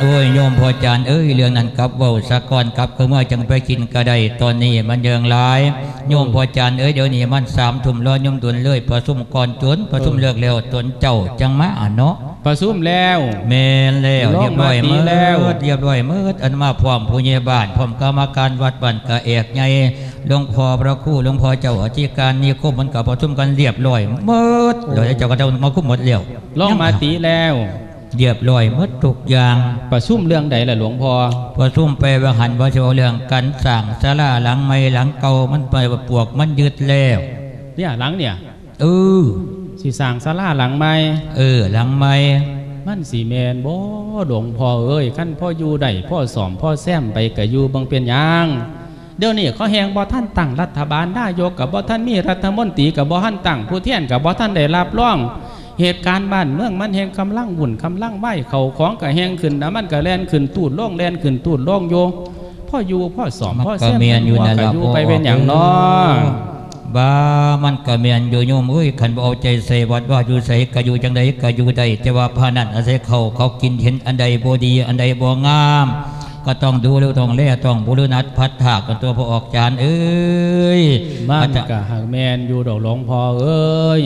โอ้ยโยมพ่อจานเอ้ยเรื่องนั้นกับเว้าสะก่อนกับคือเมื่อจังไปกินก็ได้ตอนนี้มันเยิงหลายโยมพ่อจานเอ้ยเดี๋ยวนี้มันสามทุ่มรอโยมตุนเลยประชุมก่อนจนประชุมเลิกแล้วตนเจ้าจังมาอะเนาะประชุมแล้วแม่นแล้วลเรีงยบร้อยมาตีเมื่อแล้วเรียบร้อยเมื่ออันมาพร้อมผู้ใหญ่บ้านพร้อมกรรมการวัดบ้านกะเอกใหญ่หลวงพ่อพระครู่หลวงพ่อเจ้าอธิการนิคมมันกับประชุมกันเรียบร้อยเมื่อเดี๋ยวเจ้าก็จะมาคุมหมดแล้วลงมาตีแล้ว เรียบร้อยหมดทุกอย่างประชุมเรื่องใดล่ะหลวงพ่อประชุมไปว่าหันว่าโชเรื่องการสั่งศาลาหลังไม่หลังเก่ามันไปว่าปวกมันยึดแล้วเนี่ยหลังเนี่ยเออสิสร้างศาลาหลังใหม่เออหลังไม่มันสีแมนบ่หลวงพ่อเอ้ยขั้นพ่ออยู่ได้พ่อสอมพ่อแซมไปกะอยู่เบังเป็นหยังเดี๋ยวนี้เขาแหงบ่ท่านตั้งรัฐบาลได้ยกกับบ่ท่านมีรัฐมนตรีกับบ่ท่านตั้งผู้เทียนกับบ่ท่านได้รับรอง เหตุการณ์บ้านเมืองมันแหงกำลังบุ่นกำลังไหวเขาของกะแหงขึ้นนะมันกะแล่นขึ้นตูดล่องแล่นขึ้นตูดล่องโยพ่ออยู่พ่อสอมมันพ่อก็แซมเมียนอยู่นั่นกะแหละอยู่ไปเป็นอย่างน้อบ้ามันก็เมียนอยู่โยมเอ้ยขันบ่เอาใจใส่วัดว่าอยู่ใส่ก็อยู่จังใดก็อยู่ใดแต่ว่าพานั่นอาศัยเขาเขากินเห็นอันใดบ่ดี อันใดบ่งาม ก็ต้องดูแล้วต้องแลต้องบุรณัดพัดถากกันตัวพอออกจานเอ้ยมันอาจารย์กะหากแมนอยู่ดอกหลวงพ่อเอ้ย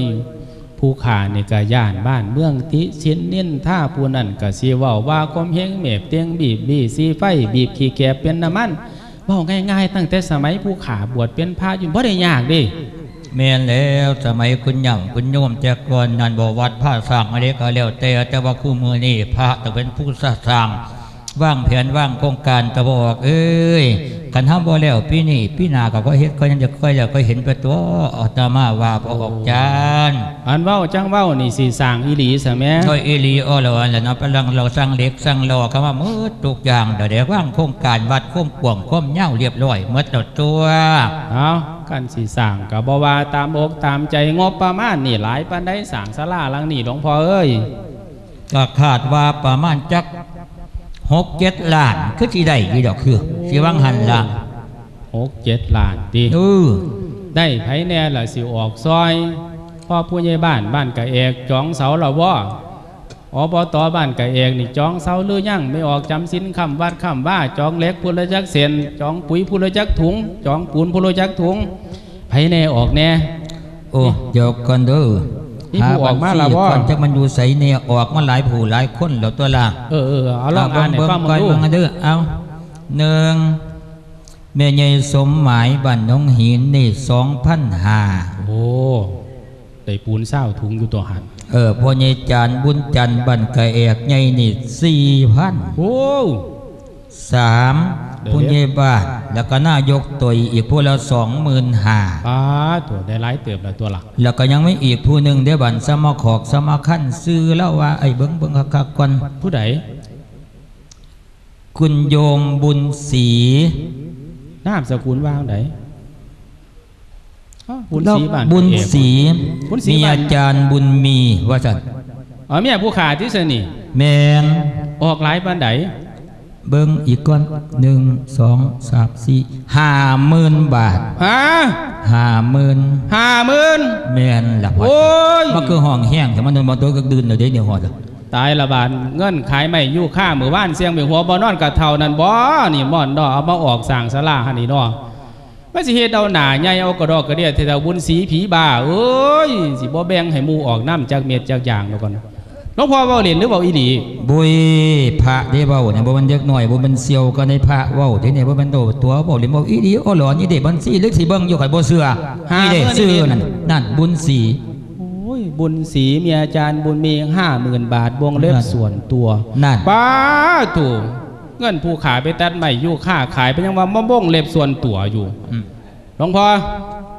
ผู้ขาในกะยานบ้านเมืองติชินนินท่าผู้นั่นกะสีว่าว่าความเฮงเมบเตียงบีบบีซีไฟบีบขี้แกบเป็นน้ำมันเว่าง่ายๆ ตั้งแต่สมัยผู้ขาบวชเป็นพระอยู่บ่ได้ยากดิแม่นแล้วสมัยคุณย่ำคุณโยมแต่ก่อนนันบวัดผ้าสร้างอะไรก็แล้วแต่แต่ว่าคู่มือนี่พระต้องเป็นผู้สร้างว่างแผนว่างโครงการตะบอกเอ้ย กันทำบ่แล้วพี่นี่พี่นาก็ก็เฮ็ดก็ยังจะค่อยแล้วก็เห็นไปตัวอาตมาว่าพอออกจานอันเว้าจังเว้านี่สีสร้างอีหลีซะแม่โดยเอลีอ้อเราอันแล้วเนาะกำลังเราสร้างเหล็กสร้างหล่อคำว่ามืดทุกอย่างเดี๋ยวเดี๋ยวว่างโครงการวัดโค้งกวางโค้มเหย้าเรียบร้อยหมดแล้วตัวเอากันสีสร้างกับบ่ว่าตามอกตามใจงบประมาณนี่หลายปานใดสร้างศาลาหลังนี่หลวงพ่อเอ้ยก็คาดว่าประมาณจัก หกเจ็ดล้านคือที่ได้ยี่ดอกคือสิวังหันละหกเจ็ดล้านติเออได้ไผแน่ละสิออกซอยพ่อผู้ใหญ่บ้านบ้านกะเอกจองเสาละว่อบตบ้านกะเอกนี่จองเสาหรือยังไม่ออกจำสินคำวัดคำว่าจองเหล็กพุละจักเซนจองปุ๋ยพุละจักถุงจองปูนพุละจักถุงไผแน่ออกแน่โอ้เดี๋ยวก่อนเด้อ นี่ผู้ออกมาแล้วบ่ก่อนจะมันอยู่ใสเนี่ยออกมาหลายผู้หลายคนแล้วตัวละเออเออเอาลองอ่านให้เบิ่งฟังก่มาอนดูเบิ่งกันเด้อเอาหนึ่งแม่ใหญ่สมหมายบ้านหน้องหินนี่สองพันห้าโอ้ได้ปูนเศร้าถุงอยู่ตัวหันเออพ่อใหญ่จานบุญจันทร์บ้านกะเอกใหญ่นี่สี่พัน โอ้สามเดี๋ยว ผู้ใหญ่บ้านแล้วก็นายกตัวอีกผู้ละสองหมื่นห้าป้าตัวได้หลายเติบแล้วตัวละแล้วก็ยังไม่อีกผู้หนึ่งเดี๋ยวบันสมาขอกสมาขั้นซื้อแล้วว่าไอ้เบิ้งเบิ้งคักๆก่อนผู้ใดคุณโยมบุญศรีนามสกุลว่างไหนอ้าวบุญศรีบ้านบุญเอกศรีบุญศรีมีบ้านอาจารย์บุญมีว่าจันอ๋อเมียผู้ขาที่สนี่แมนออกหลายปานใด เบิ้งอีกก่อนหนึ่งสองสามสี่ห้าหมื่นบาทฮะห้าหมื่นห้าหมื่นแมนละพอโอ้ยมันคือห้องแห้งแต่มันโดนบอลตัวก็ดืนเลยเดี๋ยวเดี๋ยวหอดตายละบาทเงินขายไม่ยู่ค่ามือบ้านเสียงไปหัวบ่นอนกับเท่านั้นบ่นี่ม่อนดอกเอามาออกสั่งสลาหันนี่ดอกไม่สิเฮ็ดเอาหนาใหญ่เอากระดอกกระเดียเทาบุญสีผีบ้าเอ้ยสิบ่แบ่งให้หมู่ออกน้ำจากเม็ดจากอย่างแล้วก่อน หลวงพ่อเว้าเล่นหรือเว้าอีหลีบุยพระได้เบ้าเนี่ยบ่มันเด็กหน่อยบ่มันเซียวก็ในพระเว้าเดี๋ยวนี้บ่มันโตตัวเว้าเล่นบ่อีดีอ้อหลอนี่เด้บัญชีลึกสิเบิ่งอยู่ไข่บ่เชื่อนี่เด้ซื้อนั่นนั่นบุญศรีโอ้ยบุญสีมีอาจารย์บุญมีห้าหมื่นบาทวงเล็บนั่นส่วนตัวนั่นป้าถูกเงินผู้ขายไปตัดใหม่ยู่ค่าขายไปยังว่ามะม่วงเล็บส่วนตัวอยู่อืมหลวงพ่อ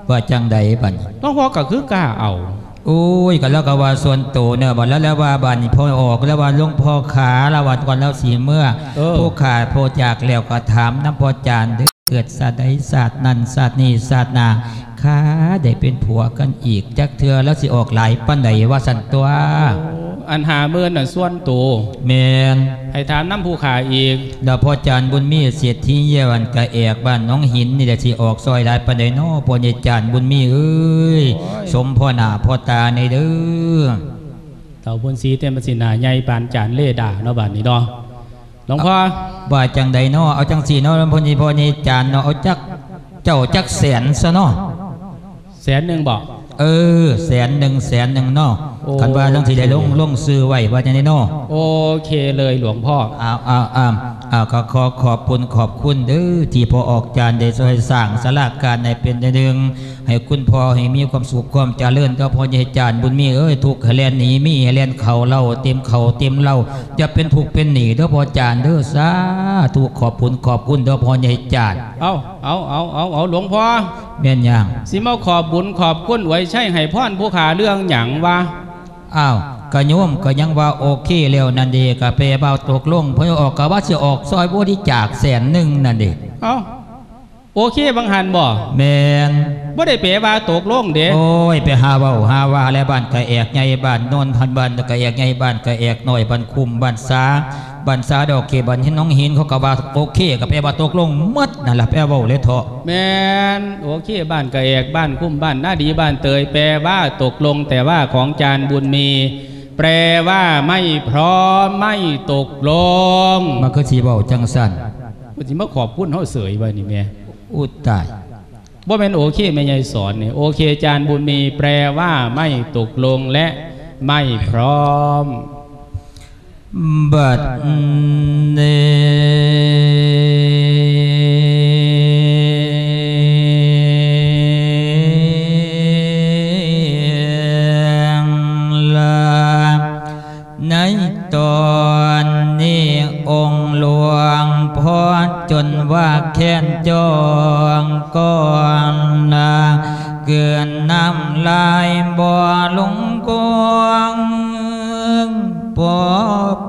ว่าจังใดบัดนี้หลวงพ่อก็คือกล้าเอาโอ้ยก็แล้วก็ว่าส่วนโตเนี่ยบัดแล้วแล้วว่าบัดนี้พอออกแล้วว่าหลวงพ่อขาละวัดก่อนแล้วสีเมื่อเออผู้ขาโพจากแล้วก็ถามน้ำพ่อจานเด้อเกิดศาสตร์ใดศาสตร์นั้นศาสตร์นี้ศาสตร์นาขา ได้เป็นผัวกันอีกจักเทือแล้วสิออกหลายปานใดว่าสันตัวอันหาเมื่นน่ะส่วนตัวแมนให้ถามน้ำผู้ขายอีกแล้วพ่อจานบุญมีเสียทีเยวันกะเอกบ้านน้องหินนี่แหละสิออกซอยหลายปานใดน้อพ่อใหญ่จานบุญมีเอ้ยโอ้ยสมพ่อหน้าพ่อตาในเด้อเต่าบุญสีเต็มประสินาใหญ่ปานจานเล่ด่าเนาะบาดนี้เนาะหลวงพ่อว่าจังใดเนาะเอาจังสี่เนาะพญพญจานเนาะเอาจักเจ้าจักแสนซะเนาะ แสนหนึ่งบอกเออแสนหนึ่งแสนหนึ่งเนาะโอ้คันว่าจังสี่ได้ลงลงซื้อไว้ว่าจังไดเนาะโอเคเลยหลวงพ่ออ้าวอ้าวอ้าว อ้าวก็ขอขอบคุณขอบคุณเด้อที่พอออกจานได้ช่วยสร้างสลาการในเป็นหนึ่งให้คุณพ่อให้มีความสุขความเจริญก็พอจะจานบุญมีเอ้ยทุกข์ให้แลนหนีมีให้แลนเข่าเล่าเต็มเข่าเต็มเล่าจะเป็นทุกข์เป็นหนีเด้อพอจานเด้อสาธุขอบคุณขอบคุณเด้อพอจะจานเอาเอาเอาเอาเอาหลวงพ่อแม่นยังสิมาขอบบุญขอบคุณไว้ใช่ให้พ่อนผู้ขาเรื่องหยังวะอ้าว กระโยมก็ยังว่าโอเคแล้วนั่นเดีกะเปเบาตกลงเพื่อออกกะว่าจะออกซอยบริจาคแสนหนึ่งนั่นเดีเอาโอเคบังหันบ่แมนบ่ได้เป๋ว่าตกลงเด้โอ้ยไปหาเว้าหาว่าแล้วบ้านกะแอกใหญ่บ้านโนนพันบ้านกะแอกใหญ่บ้านกะแอกน้อยบ้านคุมบ้านสาบ้านสาดอกเกบ้านหินน้องหินเขาก็ว่าโอเคก็แปลว่าตกลงหมดนั่นล่ะแปลเว้าเลยเถาะแมนโอเคบ้านกะเอกบ้านคุ้มบ้านหน้าดีบ้านเตยแปลว่าตกลงแต่ว่าของจานบุญมี แปลว่าไม่พร้อมไม่ตกลง มันก็สิเว้าจังซั่นมันสิมาขอบคุณเฮาเสยไว้นี่แม่อุยตายบ่แม่นโอเคแม่ยายสอนนี่โอเคจานบุญมีแปลว่าไม่ตกลงและไม่พร้อม บัดเน จองก่อนนาเกินน้ำลายบ่อลงกวงปอ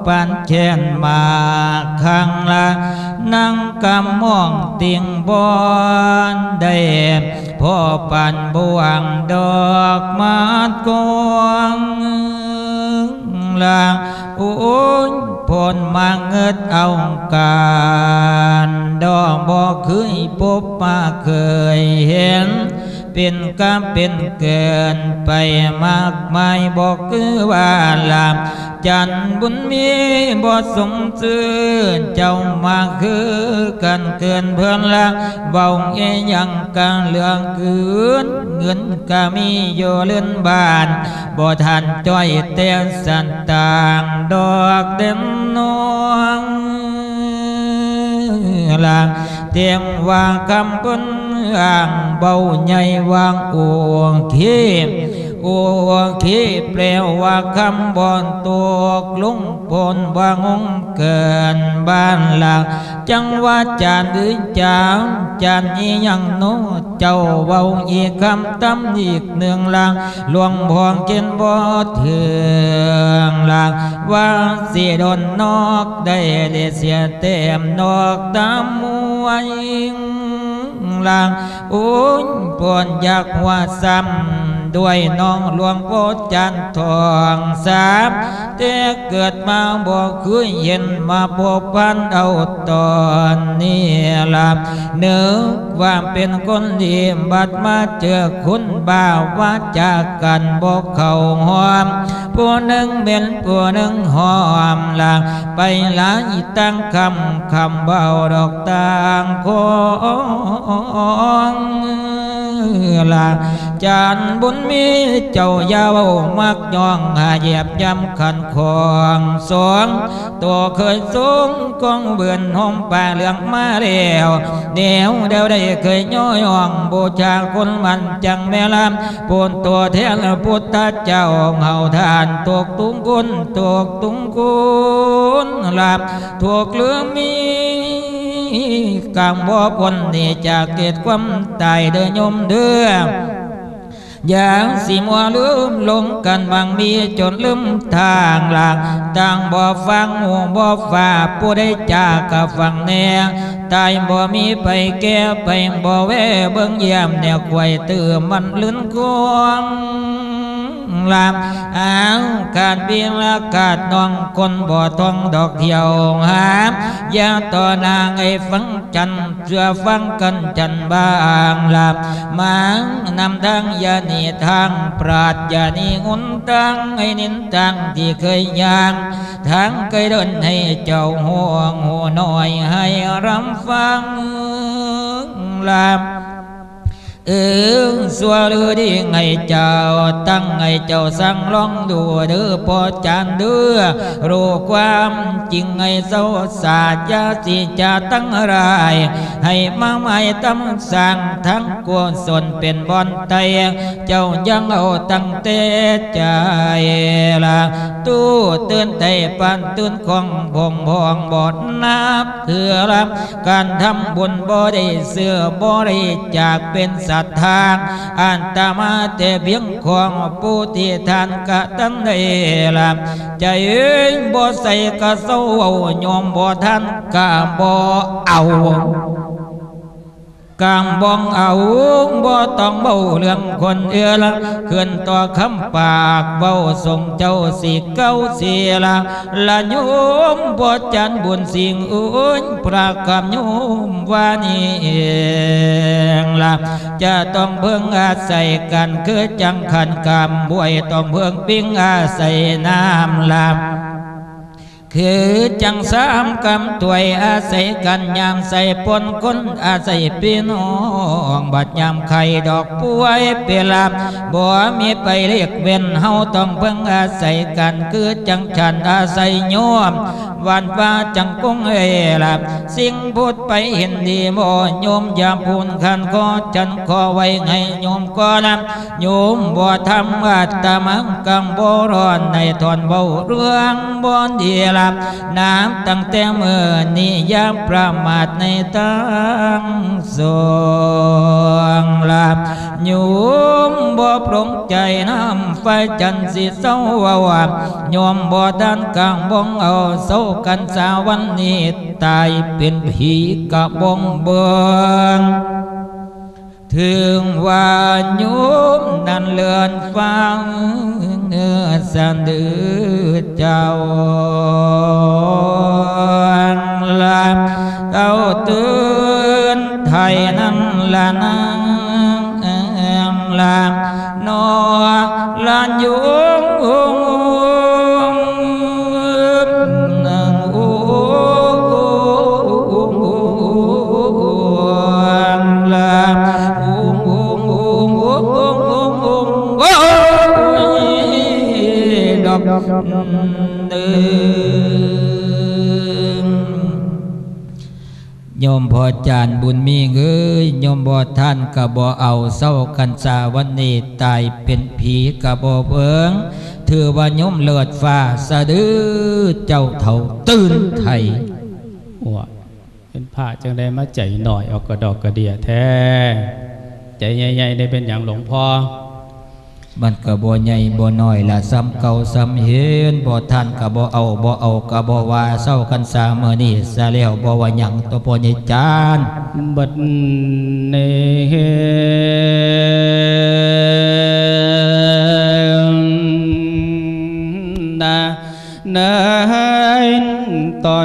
ปันแค้นมาข้างละนั่งกำมองติงบอนได้พ่อปันบวงดอกมาดกวงละโอ้ยพนมาเงิดเอาการ ดอกบ่เคยพบมาเคยเห็น เป็นกรรมเป็นเกินไปมากมายบอกคือว่าลาจันบุญมีบ่สมซื่อเจ้ามาคือกันเกินเพื่อนละเบาเอยังกันเรื่องเกินเงินก็มีอยู่เลื่อนบานบ่ทันจ้อยเตียนสันต่างดอกเด่นนวลางเตียงวางคำบนอง เบาใหญ่วางอว งขีอวงขีแปลว่าคำบอนตกลุงปนว่างงเกินบ้านหลังจังว่าจานหรือจางจานอียังโนเจ้าเบาอีกคำตำอีกหนึ่งหลังหลวงพองเกินบ่เถืองหลังว่าเสียดนนอกได้ได้เสียเต็มนอกตามมวยลางโอ้ยปวนอยากว่าซ้ำ ด้วยน้องหลวงพ่อจันทองสามแต่เกิดมาบ่เคยเห็นมาพบพันเอาตอนนี้ลานึกว่าเป็นคนดีบัดมาเจอคุณบ่าวว่าจากกันบอกเขาหอมผู้หนึ่งเป็นผู้หนึ่งหอมลาไปหลายตั้งคำคำเบาดอกต่างคง ลาจานบุญมีเจ้าเยาวมักย่องหาเหยียบย้ำขันของสองตัวเคยสูงกองเบือนหอมป่าเหลืองมาแล้วเดียวเดียวได้เคยย่อยองบูชาคนมันจังแม่ลำปูนตัวเทนพุทธเจ้าเฮาทานตกตุงกุนตกตุงกุนลาบถูกเลือมี กางบ่พ้นนี่จากเกิดความตายเด้อยมเด้ออย่างสิมัวลืมลงกันบางมีจนลืมทางหลักต่างบ่ฟังหูบ่ฝ่าผู้ได้จากกับฟังแน่ตายบ่มีไปแก้ไปบ่แวเบิ่งเยี่ยมแนวไกวเตือมันลื่นกวง ลามอ้าวการเปียงละกาดน้องคนบ่ทองดอกเที่ยวหามยาต่อนางไอ้ฟังจันเสือฟังกันจันบางลามมังนำทางยานีทางปราดยานีงุนตังไอ้นินตังที่เคยยางทางเคยเดินให้เจ้าห่วงหัวน้อยให้รำฟังลาม เออสัวลือดีไงเจ้าตั้งไงเจ้าสั่งลองดูเด้อพอจานเด้อรู้ความจริงไงเศร้าสาดยาสิจะตั้งราย ให้มาไม่ตำสั่งทั้งกวนส่วนเป็นบอนไตเจ้ายังเอาตั้งเตใจละตู้เตือนใจปันตื่นของพงพองบอดนับเถื่อรับการทำบุญบ่ได้เสือบ่ได้จากเป็นสัตทางอันตมาแต่เพียงของผู้ที่ทานกะตั้งได้ละใจเอ้ยบ่ใส่กะเศร้ายอมบ่ท่านกะบ่เอา กางบองเอาบ่ต้องเบาเรื่องคนเอือละขึ้นต่อคำปากเบาส่งเจ้าสิเก้าเสียละละโยมบ่จันบุญสิ่งอื่นพระกำโยมว่านี่เองละจะต้องเพิ่งอาศัยกันคือจังขันกรรมบวยต้องเพิ่งปิ้งอาศัยน้ำลำ คือจังสามกำถวยอาศัยกันยามใส่ปนคนอาศัยพี่น้องบัดยามไข่ดอกป่วยเปลาบ่มีไปเรียกเว้นเฮาต้องเพิ่งอาศัยกันคือจังฉันอาศัยโยมวันฟ้าจังกุ้งเอลับสิ่งพูดไปเห็นดีบ่โยมยามพูนขันก็ฉันขอไว้ให้โยมก็นำโยมบ่ทำอาตมังกังบ่ร้อนในทอนเบาเรื่องบ่ดีลับน้ำตั้งแต่เมื่อนี้ยามประมาทในตั้งสวงลับโยมบ่ปรงใจน้ำไฟจันทร์สิเศร้าวาโยมบ่ดันกลางบ้องเอาเศร้ากันสาวันนี้ตายเป็นผีกะบองเบิง ถึงว่าโยมนั้นเลือนฟังเนื้อสัน ดือเจ้าลาเอาเตือนไทยนั้นละนางโยมพอจานบุญมีเอ้ยโยมบ่ท่านกะบ่เอาเศร้ากันสาวันนี้ตายเป็นผีกะบ่เบิงถือว่าโยมเลิศฟ้าสะดือเจ้าเท่าตื่นไทยว่าเป็นพระจังได้มาใจหน่อยเอากระดอกกระเดียแท้ ใจใหญ่ๆได้เป็นอย่างหลวงพ่อ มันก็บ่ใหญ่บ่น้อยละซ้ำเก่าซ้ำเห็นบ่ทันก็บอเอาบ่เอาก็บอว่าเศร้ากันสามื้อนี้ซาเล้วบ่ว่าหยังตัวพ่อใหญ่จานบัดเน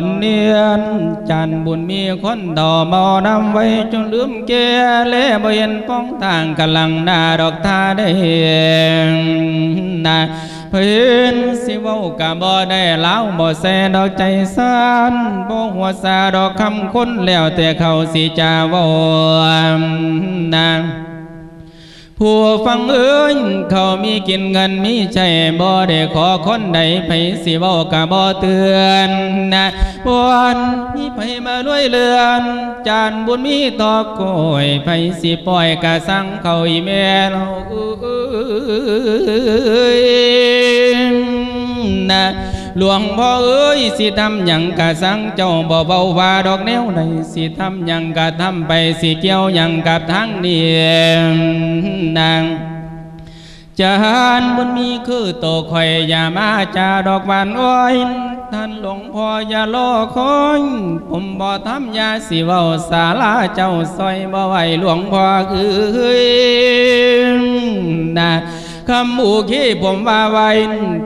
อนเนียนจันบุญมีคนดอมอนำไว้จนลืมเกเล่บ่เห็นป้องทางกำลังนาดอกทาได้เห็นาเพื่นสิเว้ากะบ่ได้เล้าบ่แสดอกใจสั้นบ่หัวซาดอกคำคนแล้วแต่เขาสิจาว้านาง ผู้ฟังเอ้ยเขามีกินเงินมีใช่บ่ได้ขอคนใดไผสิเว้ากะบ่เตือนนะวันมีไผมาลุยเลือนจานบุญมีตอกโกยไผสิปล่อยกะสั่งเขาอีแม่เราเอ้ยนะ หลวงพ่อเอ้ยสิทำหยังกะสังเจ้าบ่เบาว่าดอกแนวใดสิทำหยังกะทำไปสิเกี่ยวหยังกับทางนี้นางจานบุญมีคือโตข่อยอย่ามาจาดอกหวานอ้อยท่านหลวงพ่ออย่าโลคอยผมบ่ทำยาสิเว้าสาลาเจ้าซอยบ่ไหวหลวงพ่อเอ้ยนะ คำอูขี้ผมว่าไว้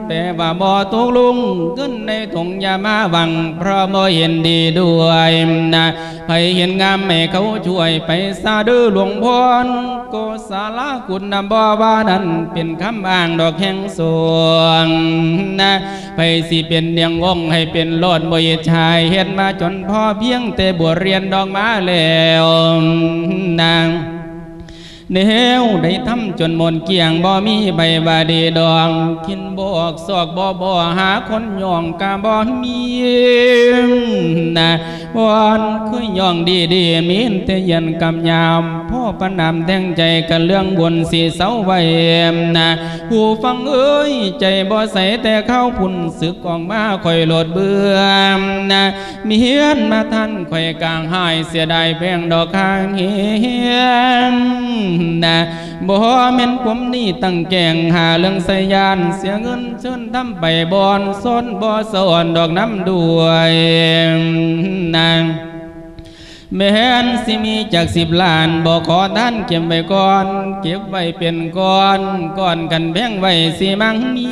แปลว่าบ่ตกลุงขึ้นในถงยามาวัง เพราะบ่เห็นดีด้วยนะไปเห็นงามให้เขาช่วยไปซาดื้อหลวงพรโกสาลาคุณนำบ่ว่านั้นเป็นคำอ้างดอกแห่งสวงนะไปสิเป็นเดียงวงให้เป็นโลดบ่ยชายเฮ็ดมาจนพ่อเพียงแต่บวชเรียนดอกมาแล้วนาง เนวได้ทำจนหมนเกี่ยงบ่มีใบบาดีดอง กินบอกซอกบ่บ่หาคนย่องกาบ่มีนะวอนคือย่องดีดีมีนแต่เย็นกำยามพ่อประนามแทงใจกันเรื่องบนสีเสาไว้นะผู้ฟังเอ้ยใจบ่ใสแต่เข้าพุ่นสึกออกมาคอยโลดเบื่อนะมีเฮียนมาท่านคอยกลางหายเสียดายแพงดอกข้างเฮียนนะบ่แม่นผมนี่ตั้งแก่งหาเรื่องสยานเสียเงินเชิญทำไปบอนซ้นบ่สอนดอกน้ำด้วยนาง แม้นสิมีจากสิบล้านบ่ขอท่านเก็บไว้ก่อน เก็บไว้เป็นก้อนก้อนกันแบ่งไว้สิมังมี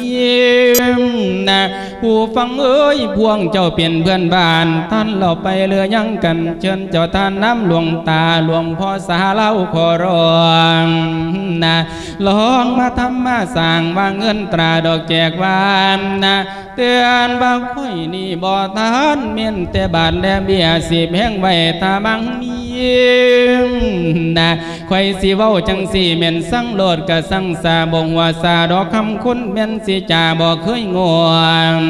นะผู้ฟังเอ้ยพวงเจ้าเปลี่ยนเพื่อนบ้าน ท่านเราไปเรือยังกัน เชิญเจ้าท่านน้ำหลวงตาหลวงพ่อสาเล่าขอร้องนะลองมาทำมาสั่งว่าเงินตราดอกแจกวานนะ เตือนบางค่อยนี่บ่ทานเมียนแต่บาทและเบียสิบแห้งไว้ตาบังมีนะค่อยสิเว้าจังสีเมียนสั่งโลดกะสั่งสาบงว่าสาดอกคำคุณเมียนสิจ่าบ่เคยงวน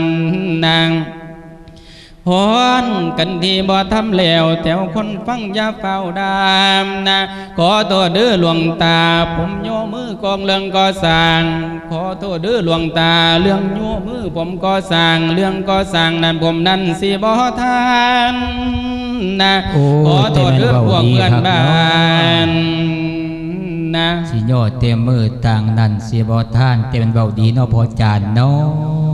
นาง ฮอนกันที่บ่ทำแล้วแถวคนฟังอย่าเฝ้าดามนะขอโทษเด้อหลวงตา ผมโยมือกองเรื่องก่อสร้าง ขอโทษเด้อหลวงตา เรื่องโยมือผมก่อสร้าง เรื่องก่อสร้างนั้นผมนั้นสิบ่ทานนะโอ้ขอโทษเด้อพวกเพื่อนแต่แม่นเว้าดีครับบ้านนะสิโยเต็มมือต่างนั่นเสียบ่ท่านเต็มเบาดีเนาะพอจานเนาะ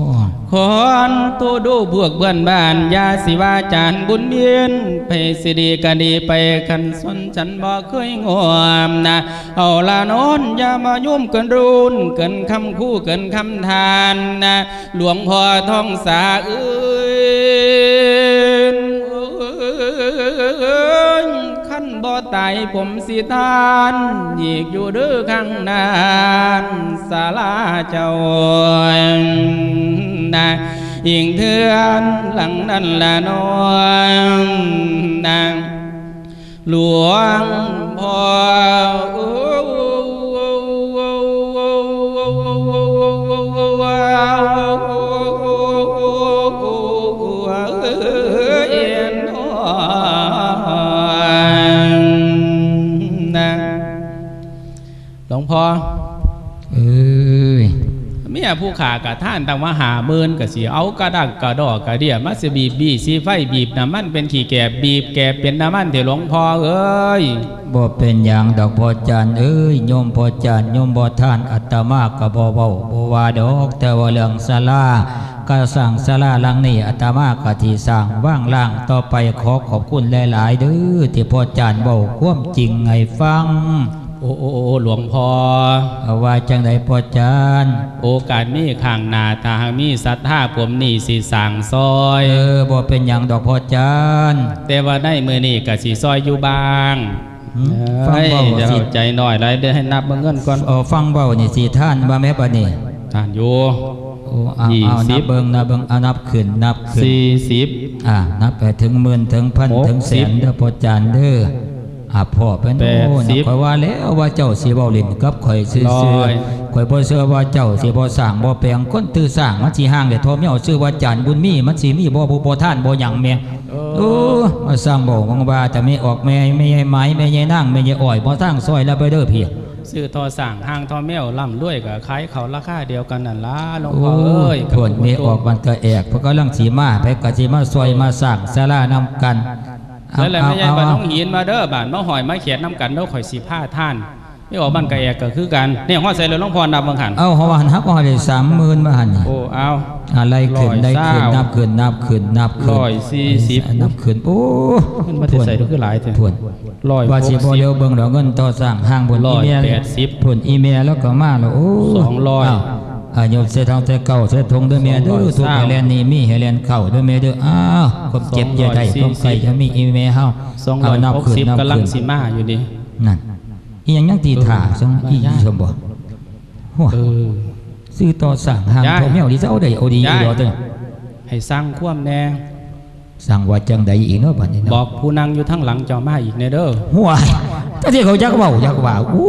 ขอนตัวดูพวกเพื่อนบ้านยาสิวาจานบุญเบียนไปสิดีก็ดีไปคันสนฉันบ่เคยงวมนะเอาละโนอนอย่ามายุ่มกินรุนเกินคำคู่เกินคำทานนะหลวงพ่อทองสาเอ้ยขั้นบ่ตายผมสิทานอีกอยู่เด้อข้างหนานศาลาเจ้า นะยิงเทือนหลังนั้ ผู้ขากะท่านตั้งว่าหาเมินกะสีเอากระดักกระดอกกระเดียมาสบีบบีสีไฟบีบน้ำมันเป็นขี่แกบบีบแกบเป็นน้ำมันเถหลวงพ่อเอ้ยบ่เป็นอย่างดอกพอจานเอ้ยโยมพอจานโยมบ่ท่านอัตมาก็บ่เว้าบ่ว่าดอกแต่ว่าเรื่องศาลาก็สร้างศาลาหลังนี้อัตมาก็ที่สร้างว่างล่างต่อไปขอขอบคุณหลาย ๆ เด้อที่พอจานเว้าความจริงให้ฟัง โอ้โอ้โอ้หลวงพ่อเอาว่าจังไดพอจานโอกาสมีข้างหน้าถ้าหากมีศรัทธาผมนี่สิสั่งซอย เออบ่เป็นหยังดอกพอจานแต่ว่าได้มือนี่กะสิซอยอยู่บางหืมฟัเอ้งยเว้าเดี๋ยวสิใจหน่อยไรเดี๋ยวให้นับเงินก่อนเอาฟังเว้านี่สิท่านว่าแม่บัดนี้ท่านอยู่โอ้เอายี่เอาสินับบเบิ่งนับเบิ่งเอานับขึ้นนับขึ้นสี่สิบอ่านับไปถึงหมื่นถึงพันหกถึงแสสิบนเด้อพ่อจานเด้อ อ่าพ่อเป็นแปดโอ้สินะบข่อยว่าแล้วว่าเจ้าสิเว้าเล่นกับข่อยซื่อร้อยๆข่อยบ่เชื่อว่าเจ้าสิบ่สร้างบ่แปลงคนตื้อสร้างมันสิห่างได้โทอมเหี่ยวชื่อว่าจานบุญมีมันสิมีบ่บ่บ่ท่านบ่หยังแม่โอ้มาสร้างบ่วังว่าแต่ไม่ออกแม่ไม่ใหญ่ไม้ไม่ใหญ่นางไม่ใหญ่อ้อยบ่ทางซอยแล้วไปเด้อพี่ซื้อทอสั่งห้างทอแมวล่ำรวยกับขายเขาราคาเดียวกันนั่นล่ะหลวงโอ้พ่อเอ้ยผลมีออกมันก็แอกเพราะก็ลังสีมาไปก็สิมาซอยมาสร้างศาลานำกัน แล้วแหละไม่ใช่เอาบ้านเอาน้องหินมาเด้อบ้านมาหอยมาเขียนน้ำกันเด้อข่อยสีผ้าท่านไม่ออกบ้านกะแอกก็คือกันเนี่ยฮอดใส่เลยหลวงพ่อนับบังหันเอาเขาว่าหันฮักว่าได้สามหมื่นมาหันนี่โอ้เอาอะไรขึ้นร้อยได้ขึ้นเศร้านับขึ้นนับขึ้นนับขึ้นร้อยสี่สิบนับขึ้นโอ้ขึ้นมาจะใส่ก็คือหลายเถอะทวนร้อยว่าสิบ่เดียวเบิ่งดอกเงินต่อสร้างห้างบนร้อีอยเมลแปดสิบผลอีเมลแล้วก็มาแล้วโอ้สองร้อยาว อายุเสยทองเสยเก่าเสยทงเด้อแม่เด้อสองร้อยทุกเศร้าเฮเลนนี่มีเฮเลนเข้าเด้อแม่เด้ออ้าวความเจ็บอย่าได้สองร้อยสี่ความไข้จะมีอีเมลเฮาสองเอาร้อยนับหกขึ้นสิบนับกำลังขึ้นสิมาอยู่ดินั่นอีหยังยังตีถ่าซังอีย่าสมบ่หัวเออซื้อต่อสั่งห้างย่าโทแมวดิซะเอาได้เอาดีอยู่ย่าดอกเด้อให้สร้างความแน่สั่งว่าจังใดอีกเนาะบัดนี้บเนาะอกผู้นั่งอยู่ทั้งหลังเจ้ามาอีกในเด้อหัวถ้าที่เขาจักเว้าจักว่าอู้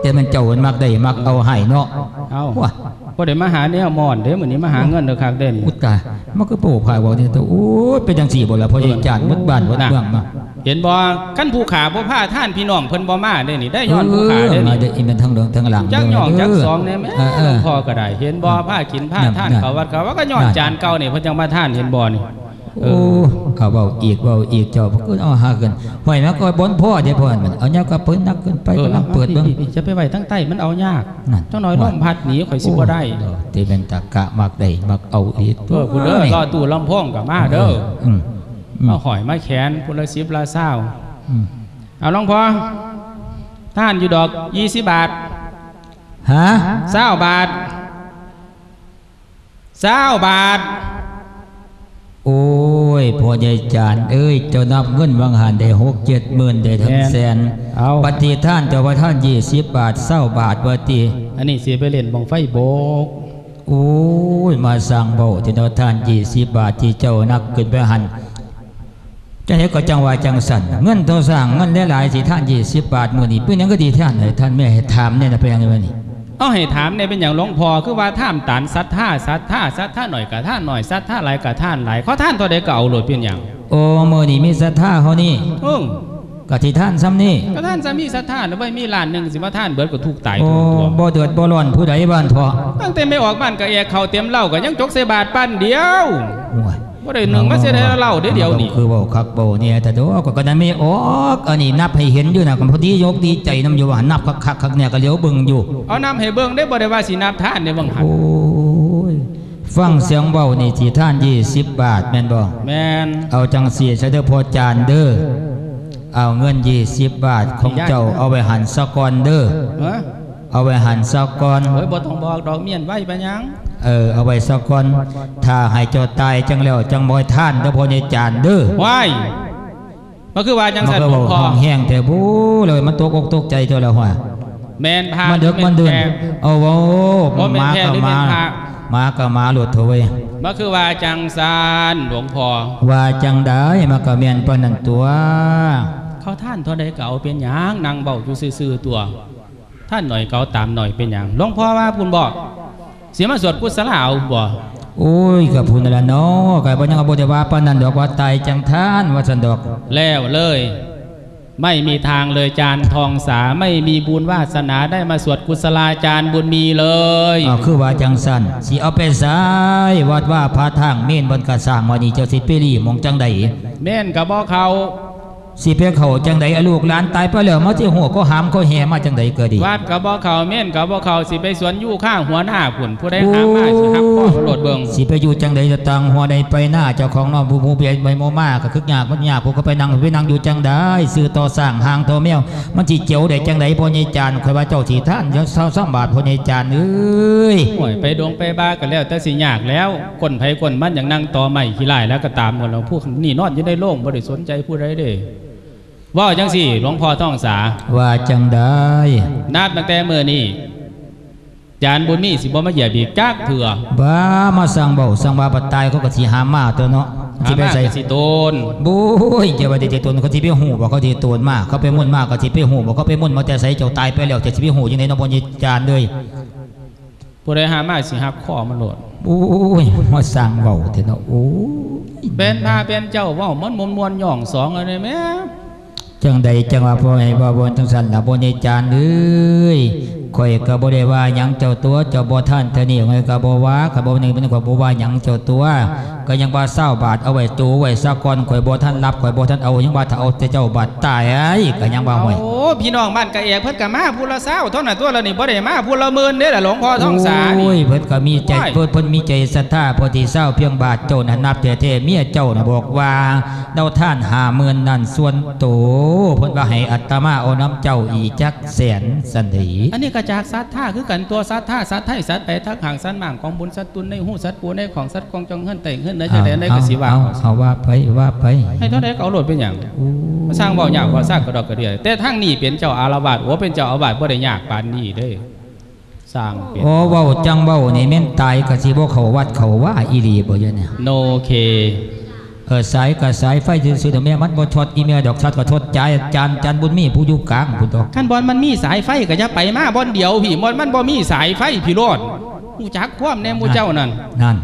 แต่มันเจ้ามันมักได้มักเอาให้เนาะเอาว้า พอได้มาหาแนวหมอนเด้อมื้อนี้มาหาเงินเด้อคักเด่นอุตตายมันก็โปกพายเว่าเนี่ยแต่โอ้ยเป็นจังสี่บ่ล่ะพอใหญ่จานวัดบ้านวัดเมืองมาเห็นบ่กันผู้ขาบ่พาท่านพี่น้องเพิ่นบ่มาเด้อนี่ได้ย้อนผู้ขาเด้อมานี่เด้ออีมันทั้งเหลืองทั้งหลังจักหย่องจักสองเแน่แม่เออเออพ่อก็ได้ เห็นบ่ผ้ากินผ้านั่นท่านนั่นเขาวัดเขาว่าก็ย้อนนั่นจานเก่านี่เพิ่นจังมาท่านเห็นบ่นี่เอ โอ้อเอาเบาอีกเบาอีกเจ้าก็เอาหากันห้อยมาก็บนพ่อเดี๋ยวพ่อมันเอาแนวก็เปิ้นนักขึ้นไปเออกำลังเปิดเบิ่งพี่ๆจะไปไว้ทั้งใต้มันเอายากนั่นเจ้าน้อยลมพัดหนีข่อยสิบ่ได้โอ้ที่เป็นตะกะมักได้มักเอาอีกเออผู้เด้อรอตู้ลำโพงก็มาเด้ออืมอืมเอาหอยมาแขนพุละ10ละ20อืมเอาหลวงพ่อท่านอยู่ดอก20บาทฮะ20บาท20บาทโอ้ ยพ่อใหญ่จานเอ้ยเจ้านับเงินวังหันได้หกเจ็ดหมื่นได้ทั้งแสนเอาปฏิท่านเจ้าว่าท่านยี่สิบบาทเศร้าบาทว่าตีอันนี้สิไปเล่นบังไฟโบกโอ้ยมาสั่งเบาที่เราท่านยี่สิบบาทที่เจ้านักขึ้นไปหันจังไหนก็จังว่าจังสันเงินเท่าสั่งเงินหลายๆสิท่านยี่สิบบาทมื่อนี้เป็นหยังก็ดีท่านเลยท่านไม่ให้ถามเนี่ยนะเป็นยังไงวะนี่ เอาให้ถามเนี่ยเป็นอย่างหลวงพ่อคือว่าท่ามตานสัทธาสัทธาสัทธาหน่อยกับท่านหน่อยสัทธาหลายกับท่านหลายเขาท่านตัวใดก็เอาโหลดเป็นอย่างโอ้มื่อนี้มีศรัทธาเขานี่อืมกะที่ท่านซ้ำนี่ก็ท่านจะมีสัทธาหรือว่ามีล้านหนึ่งสิว่าท่านเบิดก็ถูกตายโอ้ทุกตัวบ่เดือดบ่ร้อนผู้ใดบ้านพอตั้งแต่ไม่ออกบ้านก็แอกเขาเตรียมเหล้าก็ยังจกเสบาทปั้นเดียวโอ้ย บ่ได้หนึ่งมาเสียได้เหล้าเดี๋ยวเดียวนี่คือเว่าคักเบาเนี่ยแต่เดี๋ยวก็ก็นั้นไม่ออกอันนี้นับให้เห็นอยู่นะก็พอดียกดีใจน้ำอยู่ว่านับคักคักคักเนี่ยก็เหลียวเบิ่งอยู่เอาน้ำให้เบิ่งได้บ่ได้ว่าสินับท่านในบางหันโอ้ยฟังเสียงเบานี่ที่ท่านยี่สิบบาทแม่นบ่แม่นเอาจังเสียใช้เด้อพอจานเด้อเอาเงินยี่สิบบาทของเจ้าเอาไปหันสะกอนเด้อเอ้อเอาไปหันสะกอนโอ้ยบ่ต้องบอกดอกเมียนไว้ปะยัง เออเอาไว้สะกอนถ้าให้เจ้าตายจังแล้วจังบ่ให้ท่านเด้อพอใหญ่จานเด้อว้ายมันคือว่าจังมันสันก็หลบวองกพ่อห้องแห้งแต่บู้เลยมันตกอกตกใจเจ้าแล้วว่าแม่นพามันเดือกมันเดือนแพร่เอาโว้บ่แม่นมาแพร่ก็หรือแม่มานพระมาก็มาหลุดเถอะเว้ยมันคือว่าจังซานหลวงพ่อว่าจังได้มาก็แม่นปานนั้นตัว เขาท่านเท่าใดเก่าเป็นหยังนางเบาอยู่ซื่อๆตัว ท่านหน่อยเก่าตามหน่อยเป็นหยังหลวงพ่อว่าคุณบอก เสียมาสวดกุศลาเอาบ่โอ้ยก็พูดนั่นล่ะเนาะก็บ่ยังเอาบ่ได้ว่าปานนั้นดอกว่าตายจังท่านว่าซั่นดอก แล้วเลย ไม่มีทางเลยจานทองสาไม่มีบุญวาสนาได้มาสวดกุศลาจารย์บุญมีเลยอ้าวคือว่าจังซั่นสิเอาไปสายวัดว่าพาทางเม่นบนกระสร้างว่านี่เจ้าสิไปรีหมองจังใดแม่นกับบ่เขา สิไปเข้าจังใดอะลูกหลานตายไปแล้วมาสิหัวก็หามก็แห่มาจังใดก็ดีวาดกับบ่เขาแม่นกับบ่เขาสิไปสวนอยู่ข้างหัวหน้าผุนผู้ใดหามาสิหักข้อโลดเบิงสิไปอยู่จังใดจะตังหัวใดไปหน้าเจ้าของน้องผู้ผู้เปลี่ยนใบโมมาก็คึกยากมันยากผู้ก็ไปนั่งไปนั่งอยู่จังใดซื้อต่อสร้างหางต่อแมวมันสิเจียวได้จังใดพ่อใหญ่จานข่อยว่าเจ้าสิท่านเดี๋ยวเศร้าซ้ำบาทพ่อใหญ่จานเอ้ยโอ้ยไปดงไปบ้ากันแล้วแต่สิยากแล้วคนไผคนมันอย่างนั่งต่อใหม่ขี้ลายแล้วก็ตามหมดแล้วพวกนี่นอนอยู่ในโล่งบ่ได้สนใจผู้ใดเด้ ว่าจังสี่หลวงพ่อท่องสา ว่าจังใดนับตั้งแต่มื้อนี้จานบุญมีสิบ่มาเหยียบอีกจักเถื่อบ้ามาสั่งเบาสั่งบาปัดตายเขาก็สิหามาตัวเนาะหาสิไปมาใส่ก็สิโตนบุ้ยเจ้าว่าสิตนเขาสิไปหูบ่เขาสิตนมาเขาไปมุ่นมากก็สิไปหูบ่เขาไปมุ่นมาแต่ใส่เจ้าตายไปแล้วจะสิไปหูจังไดเนาะพ่อใหญ่จานเลยผู้ใดหามาสิหักข้อมันโลดโอ้ยมาสั่งเบาเถอะเนาะโอ้ยเป็นพาเป็นเจ้าเว้ามันมวนมวนๆย่องสองอะไรแม่ จังใดจังว่าพ่อให้บ่บ่จังสั่นล่ะบ่ได้จานเอ้ย ข่อยก็บ่ได้ว่าหยังเจ้าตัวเจ้าบ่ท่านเท่านี้ข่อยก็บ่ว่าก็บ่นึงเป็นก็บ่ว่าหยังเจ้าตัว ก็ยังว่าเศร้าบาทเอาไว้ตู้ไว้ซะก่อนข่อยบ่ท่านรับข่อยบ่ท่านเอายังว่าถ้าเอาแต่เจ้าบาทตายไอ้ก็ยังว่าห่วยโอ้พี่น้องบ้านกะเอกเพิ่นก็มาผู้ละเศร้าเท่านั้นตัวละนี่บ่ได้มาผู้ละหมื่นเด้อล่ะหลวงพ่อท้องสานี่โอ้ยเพิ่นก็มีใจโอ้ยเพิ่นเพิ่นมีใจศรัทธาพอที่เศร้าเพียงบาทเจ้าน่ะนับแต่เทเมียเจ้าน่ะบอกว่าเดาท่าน50,000นั่นส่วนโตเพิ่นว่าให้อัตมาเอาน้ำเจ้าอีกจักแสนสันถีอันนี้ก็จากสัตว์ท่าคือกันตัวสัตว์ท่าสัตว์ไทยสัตว์ไปทักห่างสัตว์หม่างของบุญสัตว์ตุนในหูสัตว์ปูในของสัตว์กองจองเฮือนแต่งเฮือนในจะได้ได้ก็สิว่าเอาว่าไปว่าไปให้เท่าใดเอาโลดเป็นหยังสร้างเบาหยากกว่าสร้างกระดอกกระเดียแต่ทั้งนี้เป็นเจ้าอารวาสโอ้เป็นเจ้าอาวาสบ่ได้ยากปานนี้เด้สร้างเป็นโอ้เว้าจังเว้านี่แม่นตายกสิบ่เขาวัดเขาว่าอีหลีบ่ยะเนี่ยโนเค เออสายกับสายไฟซื่อๆแต่แม่มันบ่ช็อตอีเมลดอกช็อตก็ช็อตใจจานจานบุญมีผู้อยู่กลางพุ่นตอกขั้นบอลมันมีสายไฟก็จะไปมาบอลเดียวพี่มันมันบ่มีสายไฟพี่โรดผู้จักความแน่หมูเจ้านั่นนั่น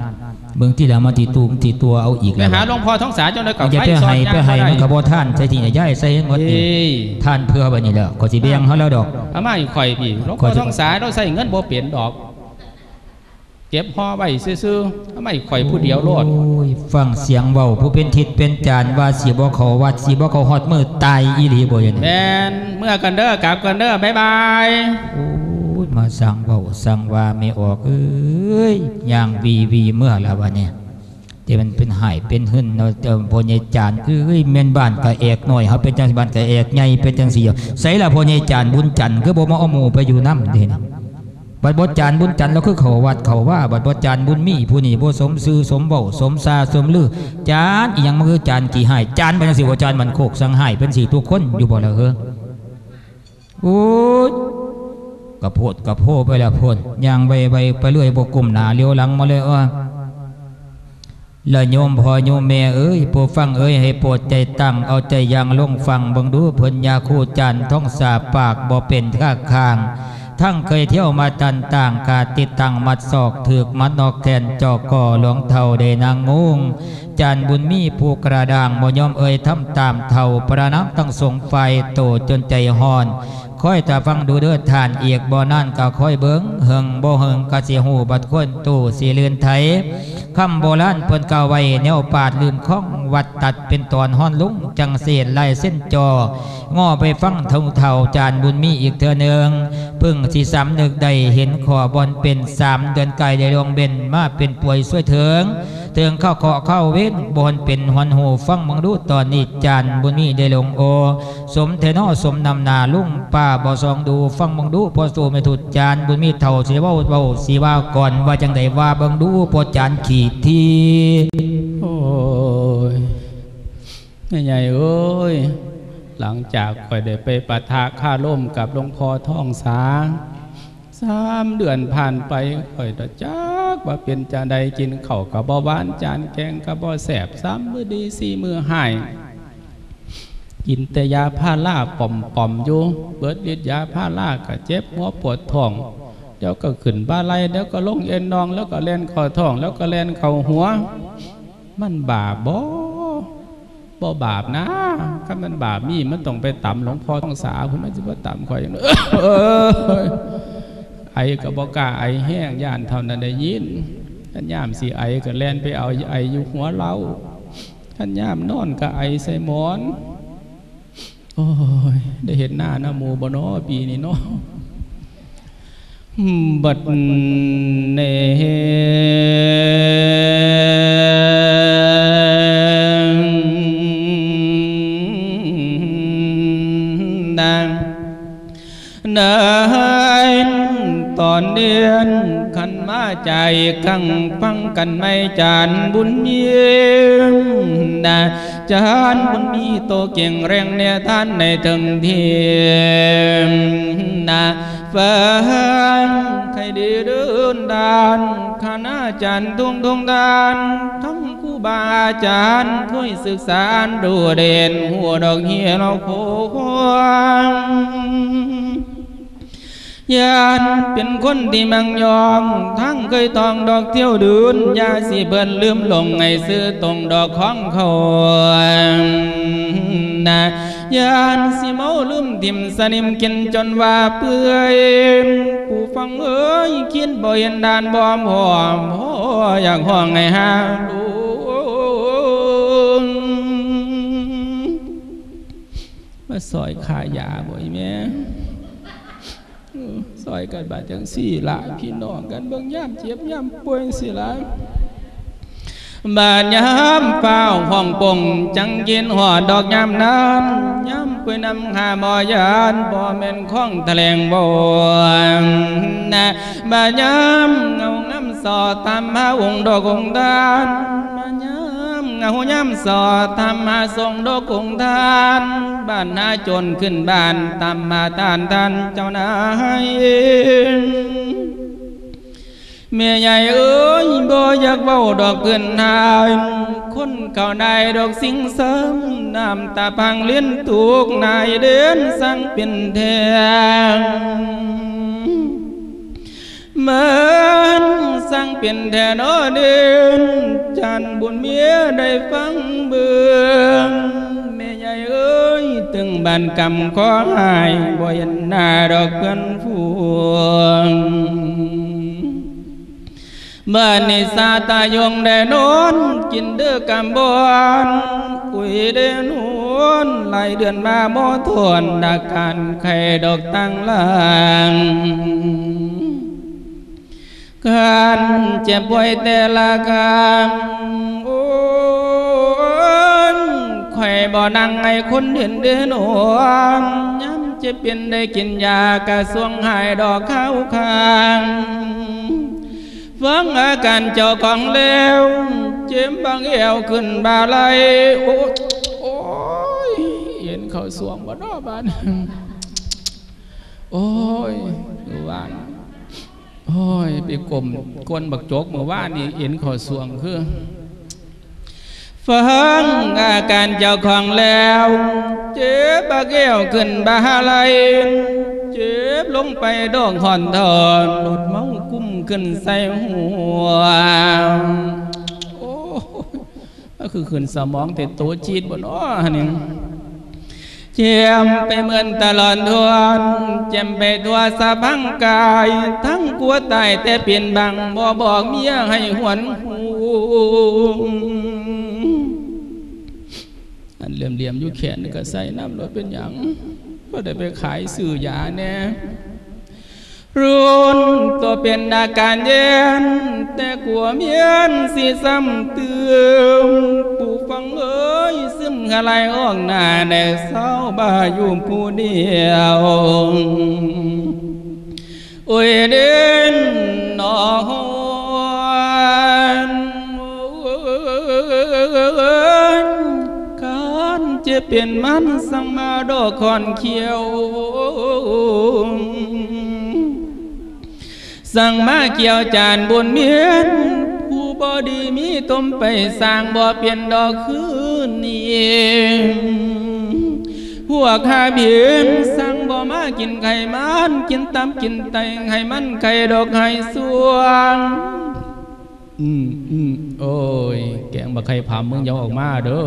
เบิ่งที่แล้วมาที่ตูมที่ตัวเอาอีกไปแล้วหาหลวงพ่อท้องสาเจ้าได้กับอย่าไฟไปซ้อนให้ยาไปงให้บ่มันก็ได้บ่ท่านใส่ที่ย้ายใส่หมดนี่เอ้ยท่านเพื่อบัดนี้แล้วก็สิแบ่งเฮาแล้วดอกอามาอีกข่อยพี่หลวงพ่อท้องสาเราใส่เงินบ่เปลี่ยนดอก เก็บห่อไว้ซื่อๆอามาอีกข่อยผู้เดียวโลดโอ้ยฟังเสียงเว้าผู้เป็นทิศเป็นจานว่าสิบ่เข้าวัดสิบ่เข้าฮอดมือตายอีหลีบ่ยะแมเนี่ยนเมื่อกันเด้อกลับกันเด้อบ๊ายบายโอ้ยมาสั่งเว้าสั่งว่าไม่ออกเอ้ยย่างวีวีเมื่อแล้ววะเนี่ยที่มันเป็นหายเป็นหึ่นเนาะเจ้าพ่อใหญ่จานคือเอ้ยแม่นบ้านกะเอกหน่อยเฮาเป็นจังสิบ้านกะเอกใหญ่เป็นจังสี่ใส่ละพ่อใหญ่จานบุญจันทร์คือบ่มาเอาหมู่ไปอยู่นำเด้นี่ บัดบ่จานบุญจันทร์แล้วคือเขาวัดเขาว่าบัดบ่จานบุญมีผู้นี้บ่สมซื่อสมเว้าสมซาสมลือจานอีหยังมันคือจานกี่หายจานเป็นสิบ่จานมันโคกสังหายเป็นสิทุกคนอยู่บ่ละเฮ้อโอ้ยกระโพดกระโพไปล้วพ่นย่างไปไปไปเรื่อยบกลุ่มหนาเลี้ยวหลังมาเลยว่าและโยมพ่อโยมแม่เอ้ยโปรดฟังเอ้ยให้โปรดใจตั้งเอาใจยางลงฟังบังดูเพิ่นยาคูจันท้องสาปากบ่เป็นท่าคาง ทั้งเคยเที่ยวมาจันต่างกาติดตั้งมัดศอกถือกมัดนอกแขนจอกก่อหลวงเท่าเดนางงงจันบุญมีผู้กระด่างบ่ยอมเอ่ยทำตามเท่าประนับตั้งสงไฟโตจนใจหอน ค่อยแต่ฟังดูเด้อทานเอียกบ่นั่นก็ค่อยเบิงเฮิงบ่เฮิงก็สิหูบัดคนตู้สิเลือนไทยคำโบราณเพิ่นกาไว้แนวปาดลืมข้องวัดตัดเป็นตอนห้อนลุงจังเสียลายเส้นจอง้อไปฟังเท่าเท่าจานบุญมีอีกเทื่อหนึงพิ่งสิสำนึกได้เห็นขอบอลเป็นสามเดือนไกลได้ลงเบนมาเป็นป่วยช่วยเถิงเตืองเข้าเคาะเข้าเว้นบนเป็นหอนหูฟังมังดูตอนนี้จันบุญมีได้ลงโอ สมเทนอสมนำนาลุ่งป้าบ่ซองดูฟังมังดูพอสู่ไม่ถุดจานบุญมีเท่าสิว้าเว้าสิว่าก่อนว่าจังไดว่าบิ่งดูพอจานขีดทีโอ้ยแม่ใหญ่เอ้ยหลังจากข่อยได้ไปปะทะข้าร่มกับหลวงพ่อท่องสาสามเดือนผ่านไปข่อยตะ จักว่าเป็นจานใดกินเข้ากับบ่หวานจานแกงกับบ่แสบสามมือดีสี่มือหายกินแต่ยาพาราป่อมป่อมอยู่เบิดฤทธิ์ยาพาราก็เจ็บหัวปวดท้องเดี๋ยวก็ขึ้นบ้าไหลเดี๋ยวก็ลงเอ็นนอง แล้วก็แล่นเข่าท้อง แล้วก็แล่นเข่าหัว มันบาปบ่บ่บาปนะถ้ามันบาปมีมันต้องไปต่ำหลวงพ่อต้องสาคุณมันจะว่าต่ำข่อยอย่างนั้นเออ ไอ้กับอกาไอ้แห้งย่านเท่านั้นได้ยินท่านยามสีไอ้ก็แลนไปเอาไอ้อยู่หัวเราท่านยามนอนกับไอ้ใส่หมอน โอ้ย ได้เห็นหน้าหน้ามูบโนปีนี้เนาะบัดเน ใจขังฟังกันไม่จานบุญเยี่ยมนะจานบุญมีโตเก่งแรงเนี่ยท่านในถึงเทียมนะฟังใครดีเดินดานคณะจันทุงทุงดานทั้งครูบาอาจารย์เคยศึกษาดูเด่นหัวดอกเฮียเราโคควง ยานเป็นคนที่มังยอมทั้งเคยตองดอกเที่ยวดืนยาสีเบิ่นลืมลงไงซื้อตรงดอกของเขานะยานสีเมาลืมดิ่มสนิมกินจนว่าเปื่อยผู้ฟังเอ้ยคิดบ่เห็นดานบอมหอมโอ้อยากห้องไงฮะมาซอยขายาบ่อยแม่ อซอยกันบาดจังสี่ละพี่น้องกันเบิ่งย่ามเจ็บย่ามป่วยสิละบาดยามเฝ้าห้องปงจังกินหอดดอกยามนั้นยามป่วยนำหาบ่ยานบ่แม่นข้องแถลงบ่นะบาดยามเงางำสอตามหาองดอกองค์ทาน บาดยามเงายามสอตามมาส่งดอกองทานบ้านนาจนขึ้นบ้านตามมาตานท่านเจ้านายเมียใหญ่เอ้ยบ่อยากเว้าดอกเกินหายคนเขาได้ดอกสิงเสริมน้ำตาพังเลี้ยนตุกนายเดินสั่งเป็นแทง เหมือนสั่งเป็นแทนอเดินจันบุญเมียได้ฟังเบืองแม่ใหญ่เอ้ยตึงบ้านกำขอหายบ่ยันหน้าดอกเพื่อนฟูงเมื่อนิสาตายงได้นอนกินเด้อกำบอนอุ้ยเดนวนหลายเดือนมาบ่ทวนดักการไข่ดอกตั้งลาง การเจ็บป่วยแต่ละกางโอ้ยข่อยบ่นั่งให้คนเห็นเดือนหวงย้ำจ็บเป็นได้กินยากระสวงหายดอกข้าวคางฟังอาการเจ้าของแล้วเจ็บบางเอวขึ้นบาไหลโอ้ยโอ้ยเห็นเขาสวงบ่ดอบานโอ้ยหวาน โอ้ยไปกลมกวนบักโจกเมื่อว่านี่เห็นขอสวงคือฟังอาการเจ้าของแล้ว เจ็บบาแก้วขึ้นบาไหลเจ็บลงไปดองหอนทอนหลดเมากุ้มขึ้นใส่หัวโอ้ก็คือขึ้นสมองแต่โตจีดบนอ้อนี่ เจียมไปเหมือนตลอดทวนเจียมไปทั่วสะพังกาย ทั้งกลัวตายแต่เปลี่ยนบังบ่บอกเมียให้หวนหูอันเหลี่ยมๆอยู่แขนก็ใส่น้ำรถเป็นอย่างก็ได้ไปขายสื่อยาแน่ รุนตัวเป็นอาการเย็น แต่กลัวเมียนสิซ้ำเตืมปู่ฟังเอ้ยซึมอะไรออกหน้าในเศร้าบ้าอยู่ผู้เดียวโอ้ยเด่นนอนการจะเปลี่ยนมันสั่งมาดอกคอนเขียว สั่งมาเกี่ยวจานบนเมียนผู้บอดีมีต้มไปสร้างบ่อเปลี่ยนดอกคืนนี้พวกข้าเบียนสั่งบ่มากินไข่มันกินตำกินไตงไข่มันไข่ดอกไข่สวงอืมอืมโอ้ย แกงบักไข่ผามมึงย่าออกมาเด้อ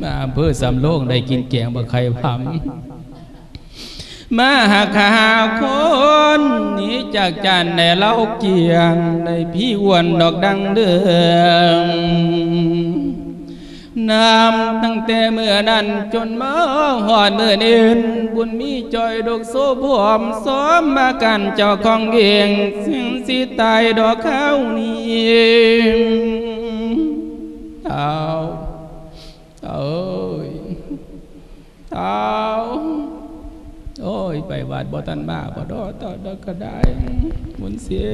มาอำเภอสำโรงได้กินแกงบักไข่ผาม มาหาข่าคนนีจากจานในเล่าเกียงในพี่อ้วนดอกดังเดืองนำตั้งแต่เมื่อนั้นจนมาหอดเมื่อเนินบุญมีจอยดอกโซพวมซ้อมมากันเจ้าของเกียงสิ่งสิตายดอกข้าวนี้เท้าเท้าเอ้ยเท้า โอ้ย ไปวาดบ่ตันมาบ่ดอต่อดอกก็ได้หมุนเสีย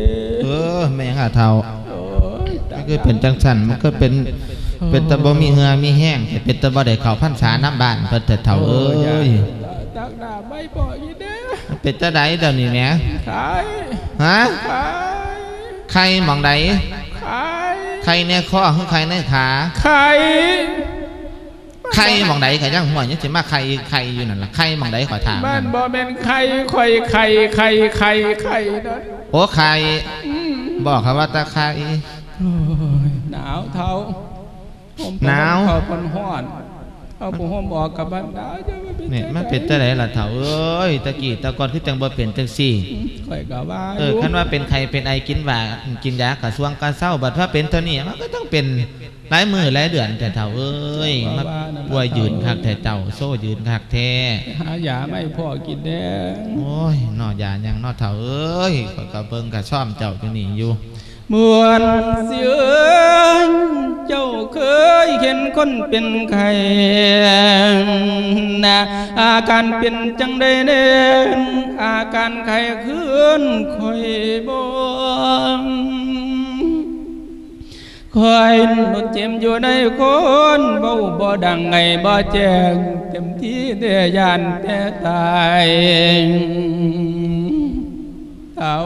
เออแม่งอาเท่าโอ้ยมันก็เป็นจังสันมันก็เป็นเป็นตะบ่มีเหือมีแห้งแต่เป็นตะบ่ได้เข้าพรรษาน้ำบ้านเพิ่นแต่เท่าเอ้ยตักหน้าไม่ปล่อยอีเด้อเป็นตะไดเดี๋ยวนี้แหมขายฮะขายใครหมองใดขายใครในข้อคือใครในขาขายใคร หมองใดก็ยังหัวยังสิมาใครใครอยู่นั่นล่ะใครมองใดขอถามบ้านั่นบ่แม่นไข่ข่อยไข่ไข่ไข่ไข่นโอ้ใครบอกเขาว่าตะใครหนาวเท้าหนาวเขาพันห้อนเอาผู้ห่มออกกับบ้านดาจะมาเป็นเนี่ยมันเป็นจังไดล่ะเฒ่าเอ้ยตะกี้ตะกอนคือจังบ่เป็นจังซี่ข่อยก็ว่าเออคันว่าเป็นใครเป็นไอกินว่ากินยากระสวงการเศร้าบัดว่าเป็นเท่านี้มันก็ต้องเป็น หลายมือหลายเดือนแต่เท่าเอ้ยมาป่วยยืนคักแต่เจ้าโซ่ยืนคักแท้หายาไม่พอกินแน่โอ้ยนอยายังนอเท่าเอ้ยข้อยก็เบิ่งกะซ่อมเจ้าจังนี้อยู่มวนเสียงเจ้าเคยเห็นคนเป็นไข้นะอาการเป็นจังใดเน่อาการไข้ขึ้นคอยบ่ คอยหนุดเจ็มอยู่ในคนเบาบ่ดังไงบ่แจ้งเต็มที่เดียานแต่ตายเอา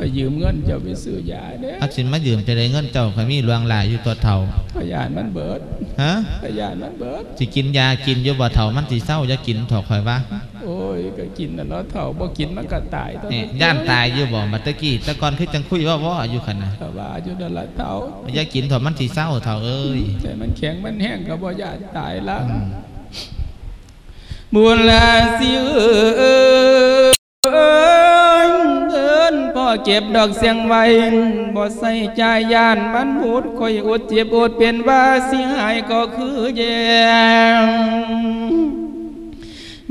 ออก็ยืมเงินเจ้าไปซื้อยาเด้เอาสินมายืมจะได้เงินเจ้าข่อยมีลวงหลายอยู่ตัวเท่าพยานมันเบิดฮะพยานมันเบิดสิกินยากินอยู่บ่เท่ามันสิเศร้าจะกินถอกข่อยว่าโอ้ยก็กินน่ะเนาะเฒ่าบ่กินมันก็ตายตอนเนี่ยย่านตายอยู่บ่มาตะกี้แต่ก่อนคือจังคุยว่าว่าอยู่คั่นน่ะถ้าว่าอยู่นั่นละเฒ่าอย่ากินถอกมันสิเศร้าเท่าเอ้ยแต่มันแข็งมันแห้งก็บ่ยานตายละบุญลาสิเอ้ยเอิ้นพ่อ เก็บดอกเสียงไว้บ่ใส่ใจยานมันพูดค่อยอดเจ็บอดเป็นว่าสิหายก็คือแย่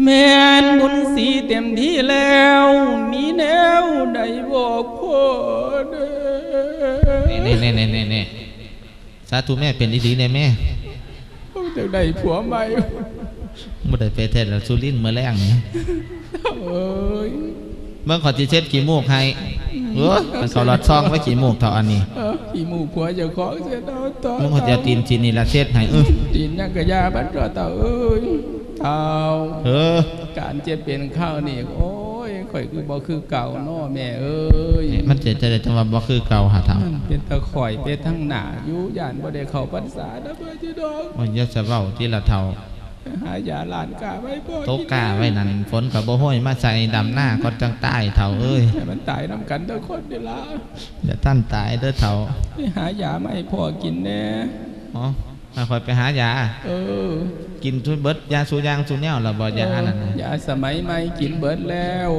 แม่นบุญสีเต็มที่แล้ว มีแนวใดบอกพ่อเด้อนี่นี่นี่นี่นี่สาธุแม่เป็นอีหลีแน่แม่เขาจะได้ผัวใหม่บ่ได้ไปเทศแล้วสุรินทร์มื้อแรงนี่เอ้ยเมื่อขอสิเช็ดขี้มูกให้เออ มันเขาหลอดซองไว้ขี้มูกเท่าอันนี้เอ้าอีหมูผัวเจะของเสียดาวต่อมึงเขาจะเอาตีนชิ้นนี้ละเช็ดให้เออตีนยังกะยาบันรอเต่าเอ้ยเต่าเออการเจ็บเป็นข้าวนี่โอ้ยข่อยคือบ่คือเก่าเนาะแม่เอ้ยนี่มันจะจะได้จังว่าบ่คือเก่าหาทางมันเป็นตะข่อยเป็นทั้งหน้าอยู่ย่านบ่ได้เข้าพรรษานะเพื่อนที่ดอกว่าอย่าจะเว้าที่ละเท่า หายาหลานกาไว้พ่อโตกาไว้นั่นฝนก็บ่ห้อยมาใส่ดำหน้าก็จังใต้เท่าเอ้ยให้มันตายน้ำกันทุกคนนี่ล่ะอย่าท่านตายเด้อเท่าไปหายามาให้พ่อกินแน่อ๋อมาคอยไปหายา เออ กินทุเบิดยาสูยางสูแนวแล้วบ่ยาอันนั้นน่ะยาสมัยใหม่กินเบิดแล้ว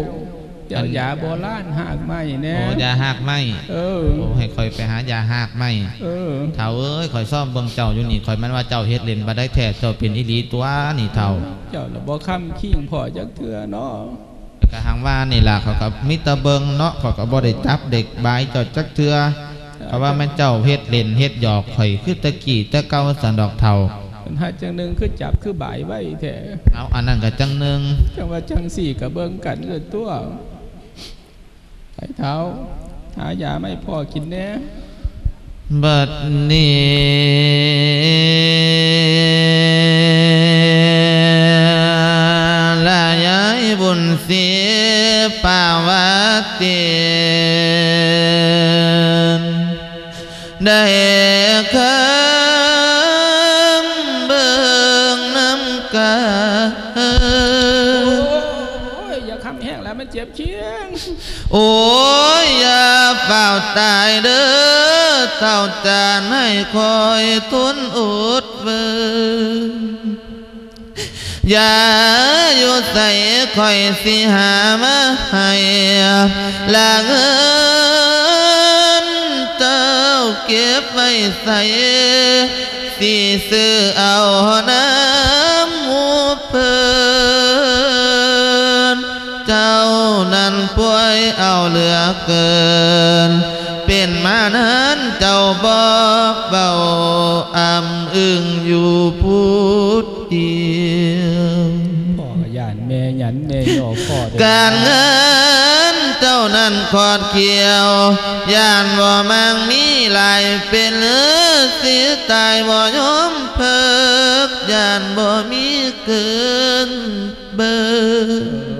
เจ้ายาโบราณหากไม้แน่โอ้ยาหากไหมเออโอ้ให้คอยไปหายาหากไหมเออเท่าเอ้ยคอยซ่อมเบิ่งเจ้าอยู่นี่คอยมันว่าเจ้าเฮ็ดเล่นบ่ได้แท้เจ้าเป็นอีหลีตัวนี่เท่า เจ้าละบ่ค้ำขิงพ่อจักเถื่อเนาะก็หังว่านี่ล่ะเขากับมิตรเบิงเนาะเขาก็บ่ได้จับเด็กบายเจ้าจักเทือเพราะว่ามันเจ้าเฮ็ดเล่นเฮ็ดหยอกข่อยคือตะกี้ตะเก่าสันดอกเท่ามันหาจังหนึงคือจับคือบ่ายไว้แท้เอาอันนั้นก็จังหนึงจังว่าจังสี่ก็เบิ่งกันเลยตัว ไอเท้าหายาไม่พ่อกินแน่บัดนี้ลายายบุญเสียปาวาเตียนได้เค เจ็บเชียง โอ้ยอย่าเฝ้าตายเด้อเต่าจานให้คอยทุนอุดเบิอย่าอยู่ใส่คอยสิหามาให้ลาเงินเจ้าเก็บไว้ใส่สิซื้อเอาน้ำ เหลือเกิน เป็นมานั้นเจ้าบอกเบาอำอึงอยู่พูดเดียวพ่อก็ย่านแม่หยันแม่ย่อพ่อเด้อการเงินเจ้านั้นขอดเกี่ยวย่านบ่มังมีหลายเป็นเลือสิตายบ่ยอมเพิกย่านบ่มีเกินเบิเอด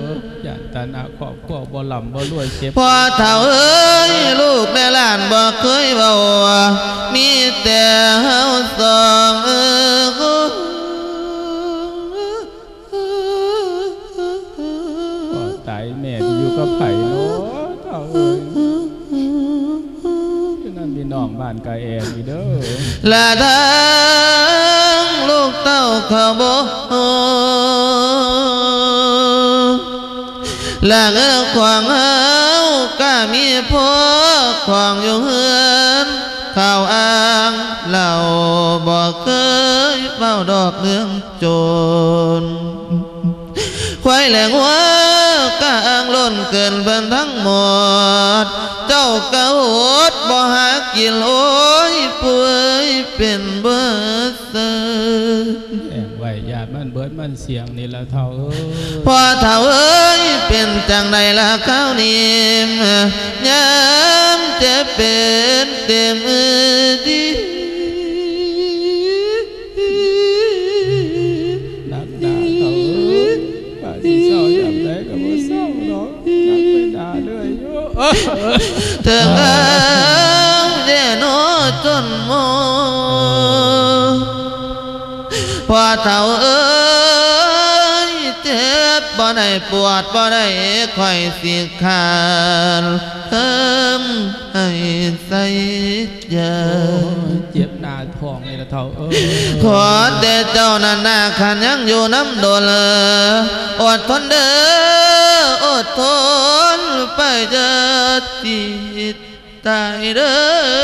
อย่านตาหนาครอบครัวบ่ลำบ่รวยเจ็บพ่อเฒ่าเอ้ยลูกและหลานบ่เคยเบามีแต่เฮาสองเออพ่อตายแม่ที่อยู่กับไผเนาะเท่าเอ้ยอยู่นั่นพี่น้องบ้านกาแอนอีเด้อละทั้งลูกเต้าขบ และเงินขวางเฮาก็มีพ่อขวางอยู่เฮือนข่าวอ้างเราบอกเคยเฝ้าดอกเรื่องโจรควายแหลงหัวกลางล้นเกินเพิ่นทั้งหมด เจ้ากะโหดบ่หากินโอ้ยป่วยเป็นเบิดเซอแองไว้ญาติมันเบิดมันเสียงนี่ละเท่าเอ้ยพอเท่าเอ้ย เป็นจังใดล่ะข้าวนิ่มยามจะเได้ปวดบ่ได้ค่อยสิขาดเพิ่มให้ใส่ยาเจ็บหน้าท้องนี่ละเท่าเอ้ยขอแต่เจ้านั่นนาขันยังอยู่น้ำโดนเลยอดทนเด้ออดทนไปเจอติดตายเด้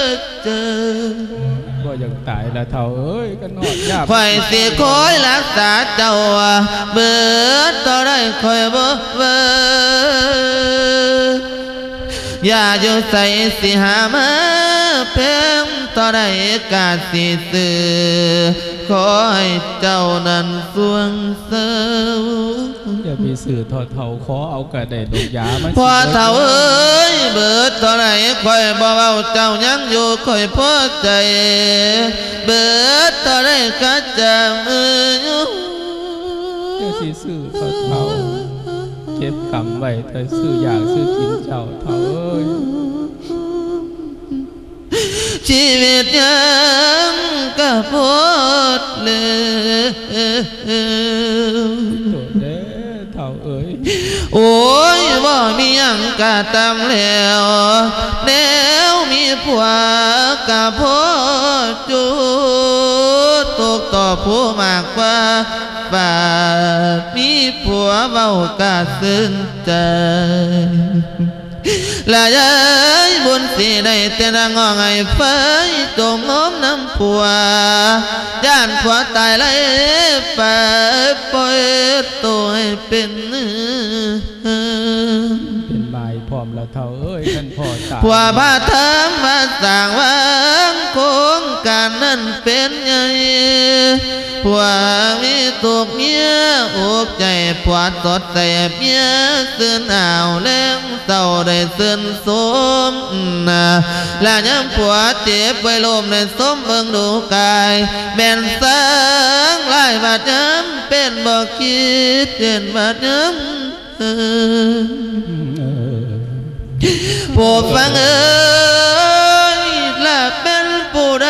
อเจอ ยังตายละเท่าเอ้ยกันหอดยากคอยสิคอยรักษาเจ้าเบิดก็ได้คอยบ่เบิดอย่าอยู่ใส่สิหามาเพียง ต่อได้กาสิซื้อขอให้เจ้านั้นสวงเสริมอย่าไปสื่อทอดเท่าขอเอากระได้ดอกยามันพอเท่าเอ้ยเบิดเท่าไรค่อยบ่เว้าเจ้ายังอยู่ค่อยพอใจเบิดเท่าไรก็จะมืออยู่อย่าสิสื่อทอดเท่าเก็บกำไว้แต่ซื้ออยากซื้อกินเจ้าเท่าเอ้ย ชีวิตยังก็พดเลยโดดเด้อเท่าเอ้ยโอ้ยบ่มียังกะตำแล้วแล้วมีผัวกะพอจูตกต่อผู้มากกว่าบาดมีผัวเว้ากะซึ้งใจ ละยายบุญสีได้แต่นางงอไงไฟจมงมน้ำผัวย่านผัวตายเลยไปปล่อยตัวให้เป็นเนื้อเป็นบายพร้อมแล้วเท่าเอ้ยท่านพ่อตายผัวพาทำมาสั่งวางโครงการนั้นเป็นไง ผัวมีตุกเมียอกใจผัวสดใสเมียซื่นอ่าวแรงเศร้าได้ซื่นสมนะและยังผัวเจ็บไว้ลมในสมเบิงดูกายแม่นสังลายบาดย้ำเป็นบอกคิดเย็นบาดย้ำผู้ฟังเอ้ยและเป็นผู้ใด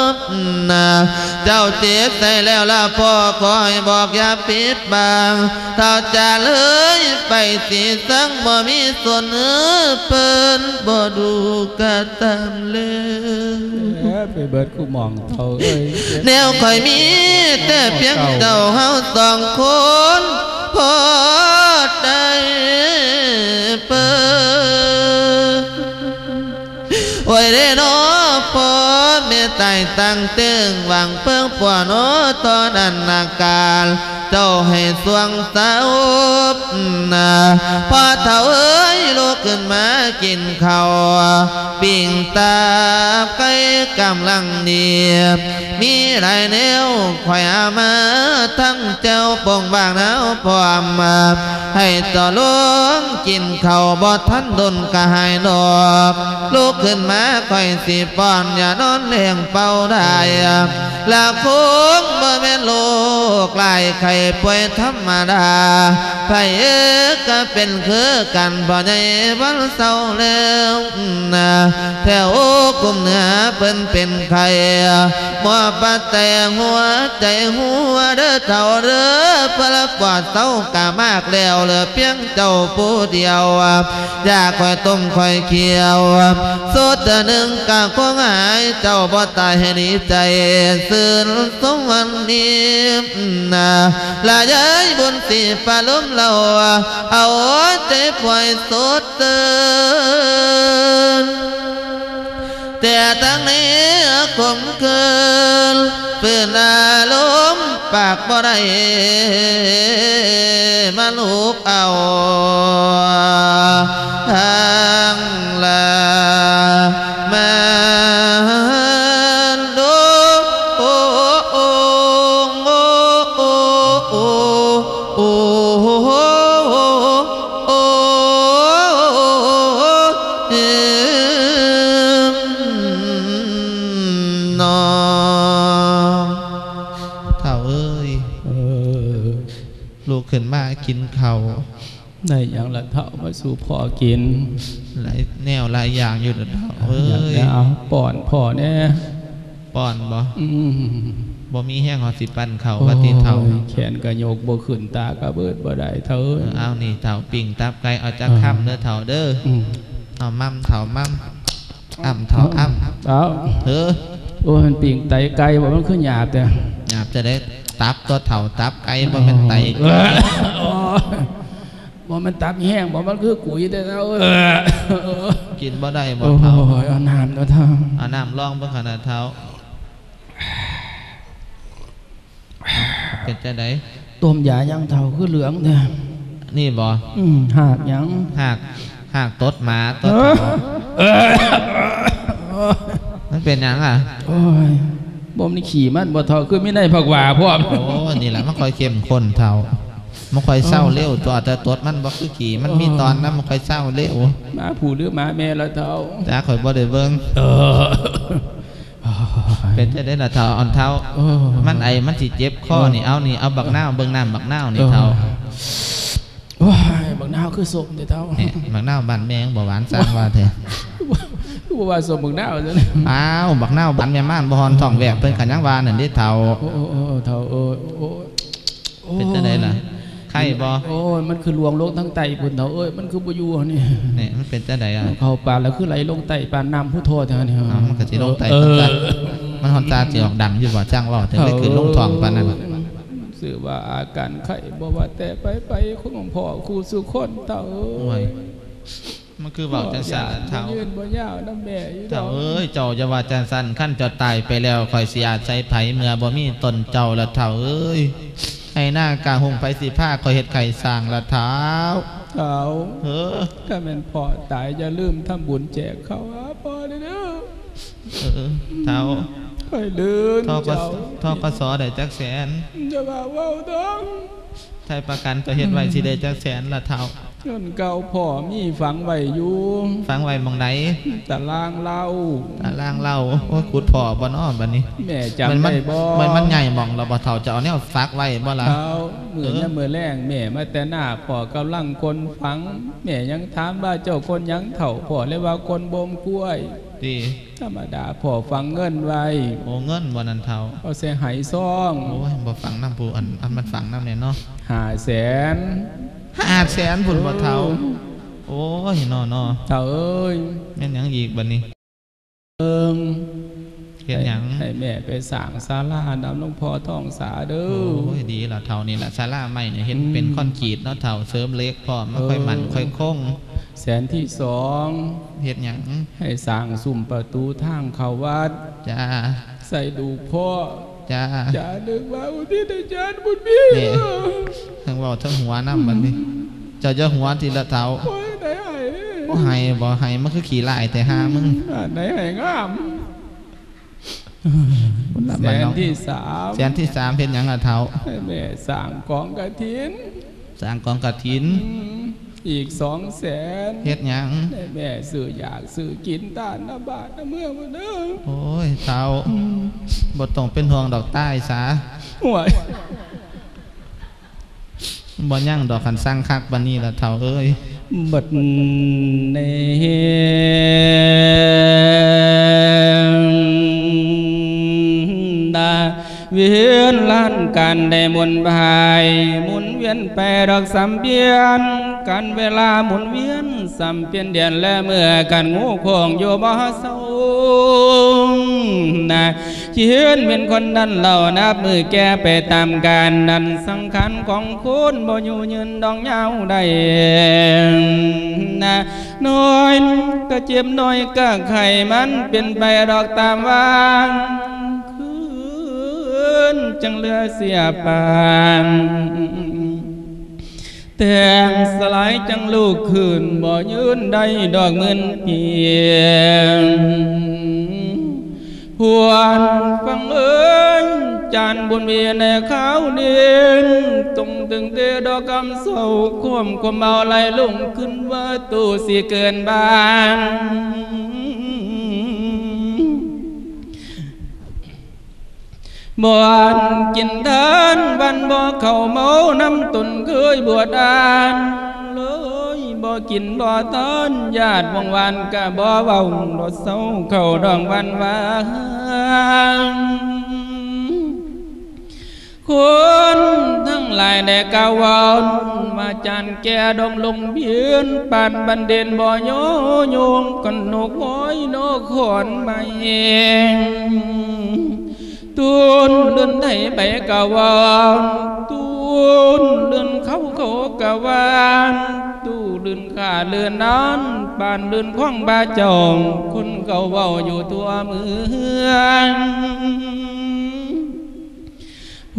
เจ้าเจ็บใส่แล้วล่ะพ่อคอยบอกอย่าปิดบังถ้าจะเลยไปสิสังบ่มีส่วนเนื้อเปิ้นบ่ดูกะตามเลยเอ้ยไปเบิดกูมองเท่าเอ้ยแนวคอยมีแต่เพียงเจ้าเฮาสองคนพอได้เปิด โอ้ยเด้นอพอเมตไตตั้งตึงหวังเพิ่งปวโนตอนอันนาการเจ้าให้สวงสาวบนาพอเท่าเอ้ยลุกขึ้นมากินข้าวปิ่งตาไก่กำลังเนียบมีหลายแนวคอยเอามาทั้งเจ้าปงบางแล้วพอมมาให้ต่อลงกินข้าวบ่ทันดนกะหายดอกลุกขึ้นมาคอยสิป้อนอย่านอนเลี้ยงเป่าได้ละคงบ่แม่นโลกลายไข่ป่วยธรรมดา ไผก็เป็นคือกันพอในวันเศร้าแล้วนะแถวกลุ่มเหนือเปิ้นเป็นใครมัวปัดแต่หัวใจหัวเด้อเท่าเด้อเพื่อปอดเศร้ากามากแล้วเหลือเพียงเจ้าผู้เดียวอยากคอยต้มคอยเคียวสุดหนึ่งกะคงหายเจ้าบ่ตายให้ดีใจสื่นสมวันนี้นะละยายบุญสีปลาลุ่มเราเอาใจปล่อยสุดเตือนแต่ทั้งนี้คมคืนเปื้อนอารมปากบ่ได้มาลูกเอาทาง ได้อย่างละเท่ามาสู่พ่อกิน หลายแนวหลายอย่างอยู่เด้อเท่าเอ้อยากยจะเอาป้อนพ่อแน่ป้อนบ่อืมบ่มีแห้งหอสิปันเขาว่าติเท่าโอ้ยแขนกระโยกบ่ขึ้นตากระเบิดบ่ได้เท่าเออเอานี่เท่าปิ่งตับไก่เอาจักค่ำเด้อเท่าเด้ออืมเอามั่มเท่ามั่มอ่ำเท่าอ่ำเอาเออโอ้ยมันปิ่งไตไก่บ่มันขึ้นหยาบแต่หยาบจะได้ตับตัวเท่าตับไก่บ่แม่นไตเออโอ้ย บ่มันตับแห้งบ่มันคือกุยแต่เท่าเออกินบ่ได้บ่โอ้เท่ายเอาน้ำตัวเท่าเอาน้ำรองเบิ่งขนาดเท่าเป็นจังไดต้มยายังเท่าคือเหลืองเด้อนี่บ่อืมหากยังหากหากตดหมาตดเท่ามันเป็นหยังอะโอ้ยบ่มนี่ขี่มันบ่เท่าคือไม่ได้ผักหวาพร้อมโอ้นี่แหละมันค่อยเข้มข้นเท่า มันค่อยเศร้าเร็วตัวแต่ตดมันบ่คือขี่มันมีตอนนั้นมันค่อยเศร้าเร็วหมาผู้หรือหมาแม่ละเท่าจ้าข่อยบ่ได้เบิ่งเออเป็นจะได้ละเท่าอ่อนเท่าโอ้มันไอมันสิเจ็บคอนี่เอานี่เอาบักนาวเบิ่งน้ำบักนาวนี่เท่าโอ้ยบักนาวคือสมเด้อเท่าเนี่ยบักนาวบ้านแมงบ่หวานสร้างว่าเถอะคือบ่ว่าสมบักนาวซะเนี่ยอ้าวบักนาวบ้านแม่ม่านบ่ฮอนท้องแหวกเพิ่นกันยังว่านั่นเด้เท่าโอ้โอ้โอ้เท่าโอ้โอ้โอ้เป็นจะได้ล่ะ ไข่บ่โอ้ยมันคือลวงลงทั้งไตพุ่นเท่าเอ้ยมันคือบ่อยู่นี่นี่มันเป็นจะได้อะเข้าปากแล้วคือไหลลงไตปานน้ำผู้โทษเท่านี้อ้าวมันก็สิลงไตเอตัอดมันฮอนตาสิออกดังอยู่บ่จ้างเว้าถึงได้ขึ้นลงท้องปานนั้นสื่อว่าอาการไข้บ่ว่าแต่ไปไปของพ่อครูสุคนเต่าโอ้ยมันคือเว้าจังซั่นล่ะเท่ายืนบ่ยาวน้ำแม่อยู่ดเจ้าอกเอ้ยเจ้าจะว่าจังสันขั้นเจ้าตายไปแล้วคอยเสียใจไผเมื่อบ่มีตนเจ้าละเท่าเอ้ย ให้หน้ากาหงไผสิผ้าคอยเฮ็ดไข่สร้างละเท้าเต่าเออถ้าแม่นพ่อตายอย่าลืมทำบุญแจกเขาวหาพ่อเด้อเด้อเออเท้าค่อยลืนทอกเจ้าทอกสอได้จักแสนจะว่าเว้าต้อง ไทยประกันก็เฮ็ดไว้สิได้จักแสนละเท้าเงินเก่าพ่อมีฝังไว้อยู่ฟังไว้หมองไหนตารางเล่าตารางเล่าโอ้ยขุดพ่อบ่น้อบัดนี้แม่มันจำมัได้บ่มันมันใหญ่หมองเราบ่เท่าจะเอาแนวฟักไว้บ่ล่ะเท้าเมื่อเนี่ยเมื่อแรงแม่มาแต่หน้าพ่อกำลังคนฟังแม่ยังถามว่าเจ้าคนยังเถ่าพ่อเลยว่าคนบ่มกล้วย ดีธรรมดาพ่อฟังเงินไว้ โอ้เงินบ่นั่นเท่าเอาเสียหายซ่องโอ้ยบ่ฟังน้ำผู้อันอันมันฟังน้ำเนี่ยเนาะหาแสนห้าแสนพุ่นบ่เท่าโอ้ยนอนอเถ่าเอ้ยแม่นหยังอีกบัดนี้เอิงเฮ็ดหยังให้แม่ไปสร้างศาลานำหลวงพ่อทองสาเด้โอ้อยดีละเท่านี่ละศาลาใหม่เนี่ยเห็นอืมเป็นคอนกรีตเนาะเท่าเสริมเหล็กพร้อมมาเออค่อยมันค่อยคง แสนที่สองเฮ็ดหยังให้สร้างสุ่มประตูทางเข้าวัดจ้าใส่ดูพ่อจ้าจะนึกว่าอุทิศอาจารย์บุญมีนี่ทั้งเว้าทั้งหัวน้ำบัดนี้เจ้าจะหัวทีละเท่าโอ้ยไหนไอ้บ่ให้บ่ให้มันคือขี้ลายแต่หามึงอ่าไหนไอ้งามคนละแสบ้านนเนาะที่สามแสนที่สามเฮ็ดหยังละเท่าให้แม่สร้างกองกระถินสร้างกองกฐินอืม อีกสองแสนเฮ็ดหยังได้แม่ซื้ออยากซื้อกินตานน้ำบาทน้ำเมื่อมาเด้อโอ้ยเฒ่าบ่ต้องเป็นห่วงดอกใต้ซะห่วยบ่ยั่งดอกคันสร้างคักบัดนี้ล่ะเฒ่าเอ้ยบัดในดาเวียนล้านกันได้หมุนภายหมุนเวียนไปดอกสามเพียน กันเวลาหมุนเวียนสามเพียนเดือนและเมื่อกันงูโคงอยู่บ่เศร้านะเขียนเป็นคนนั้นเหล่านับมือแก่ไปตามการนั้นสังขารของคุณบ่อยู่ยืนดองยาวได้นะน้อยก็เจ็บน้อยก็ไข่มันเป็นไปดอกตามวางคืนจังเลือเสียปาน แต่งสลายจังลูกคืนบ่ยืนได้ดอกเงินเพียงหวนฟังเอิญจานบุญเวียนในข้าวเดียนตรงตึงเตดอกกำเศร้าควมความเมาไหลลงขึ้นว่าตู้สิเกินบาน บวนกินทานวันบ่เข้าเมาน้ำตุนเคยบวชอ่านเลยบ่กินบ่ทานญาติวงวันกะบ่เว้าดดเศร้าเข้าดองวันวานคนทั้งหลายได้กล่าววอนมาจันแก่ดมลงเพียนปานบันเด่นบ่โยโยงกันนกน้อยนกขอนมาเองตู นเดินไทยไปกะวานตูนเดินเข้าเขากะวานตูเดินขาเลือนนั้นปานเดินข้องบาจองคนเก่าเว้าอยู่ตัวเมือง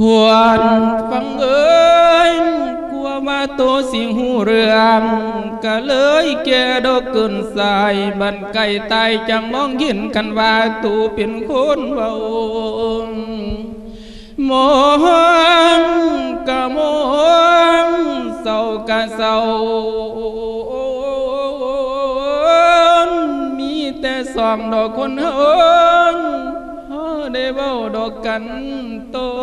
หวนฟังเอ้ยกลัวว่าตัวสิหูเรื่องก็เลยแกดอกเกินสายบันไก่ตายจังมองเห็นกันว่าตูเป็นคนเว้า มองกะมองเศร้ากะเศร้ามีแต่สองดอกคนเฮินเฮได้เว้าดอกกันตัว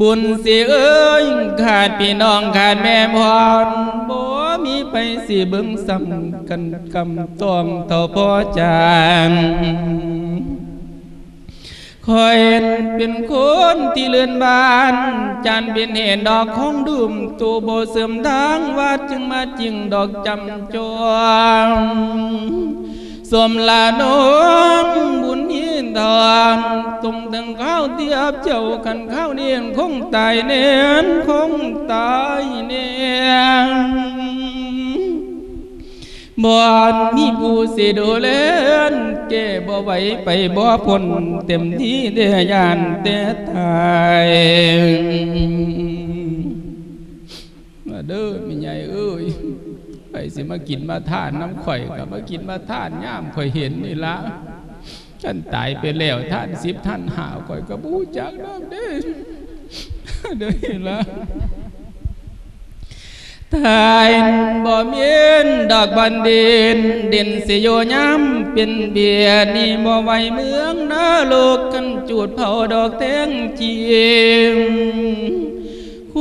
บุญสิเอ้ยขาดพี่น้องขาดแม่พรบ่มีไปสิเบิ่งซ้ำกันกำตองเท่าพ่อจาน คอยเป็นคนที่เลื่อนบานจานเป็นเห็นดอกของดุมตัวโบเสื่อมทางวัดจึงมาจิงดอกจำจวงสมลาโนนบุญยินทอนตรงถึงข้าวเทียบเจ้าขันข้าวเนียนคงตายเนียนคงตายเนียน บ่อนมีผู้สิดูแลนเก็บ่ไหวไปบ่พ้นเต็มที่เดียยานเตตายมาเด้อมีใหญ่เอ้ยไปสิมากินมาทานน้ำข่อยกับมากินมาทานย่ามข่อยเห็นนี่ละฉันตายไปแล้วท่านสิบท่านหาวข่อยก็บูจักน้ำเด้อเด้อละ ทายบ่เมียนดอกบันดิน ดินสิโยย้ำเป็นเบียร์นี่บ่ไหวเมืองนาลูกกันจูดเผาดอกแตงจีมค